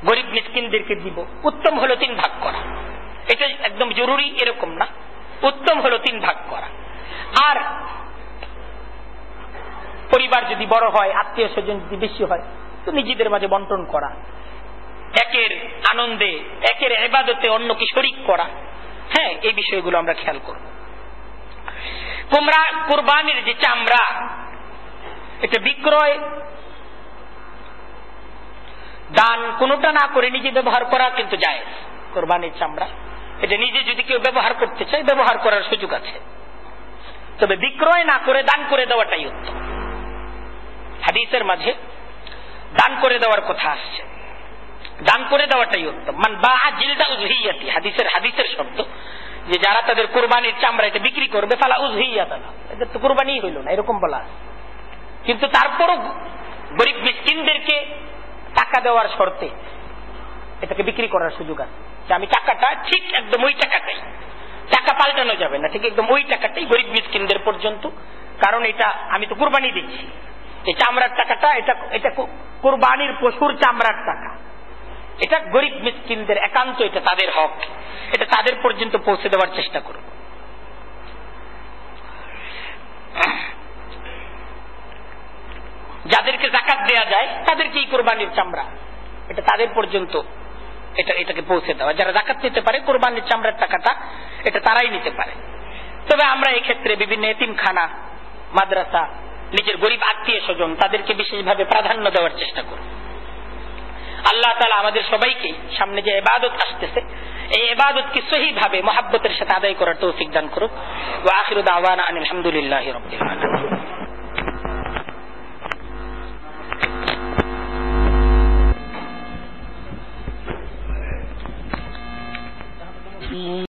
গরিব মিসকিনদেরকে দিব, উত্তম হলো তিন ভাগ করা। এটা একদম জরুরি, এরকম না। উত্তম হলো তিন ভাগ করা। আর পরিবার যদি বড় হয় আত্মীয় স্বজন যদি বেশি হয়, তো নিজেদের মাঝে বন্টন করা। একের আনন্দে, একের এবাদতে অন্যকে শরিক করা। হ্যাঁ এই বিষয়গুলো আমরা খেয়াল করব। কুমড়া কোরবানির যে চামড়া, এটা বিক্রয়। দান কোনোটা না করে নিজে ব্যবহার করা কিন্তু যায় কোরবানির চামড়া। এটা নিজে যদি কেউ ব্যবহার করতে চায়, ব্যবহার করার সুযোগ আছে। তবে বিক্রয় না করে দান করে দেওয়াটাই উত্তম। হাদিসের মাঝে দান করে দেওয়ার কথা আসছে। দান করে দেওয়াটাই উত্তম। মান বা জিলদা উজহিয়াতি হাদিসের হাদিসের শব্দ। যে যারা তাদের কোরবানির চামড়া এটা বিক্রি করবে, ফালা উজহিয়াত এদের তো কোরবানি হইল না, এরকম বলা কিন্তু তারপরও গরিব মিসকিনদেরকে টাকা দেওয়ার শর্তে এটাকে বিক্রি করার সুযোগ আছে। যে আমি টাকাটা ঠিক একদম ওই টাকাটাই, টাকা পাল্টানো যাবে না, ঠিক একদম ওই টাকাটাই গরিব মিসকিনদের পর্যন্ত। কারণ এটা আমি তো কোরবানি দিচ্ছি। এই চামড়ার টাকাটা, এটা এটা কোরবানির পশুর চামড়ার টাকা। এটা গরিব মিসকিনদের একান্ত, এটা তাদের হক। এটা তাদের পর্যন্ত পৌঁছে দেওয়ার চেষ্টা করব যাদেরকে জাকাত দেয়া যায়, তাদেরকেই কোরবানির চামড়া। এটা তাদের পর্যন্ত এটা, এটাকে পৌঁছে দেওয়া। যারা জাকাত নিতে পারে, কোরবানির চামড়ার টাকাটা এটা তারাই নিতে পারে। তবে আমরা এক্ষেত্রে বিভিন্ন এতিমখানা, মাদ্রাসা, নিজের গরিব আত্মীয় স্বজন, তাদেরকে বিশেষভাবে প্রাধান্য দেওয়ার চেষ্টা করব। আল্লাহ তালা আমাদের সবাইকে সামনে যে এবাদত আসতেছে, এই এবাদত কি সহি ভাবে মহাব্বতের সাথে আদায় করার তৌফিক দান করুক ওয়াহির দাওয়ান আলহামদুলিল্লাহ রবিল Mm-hmm.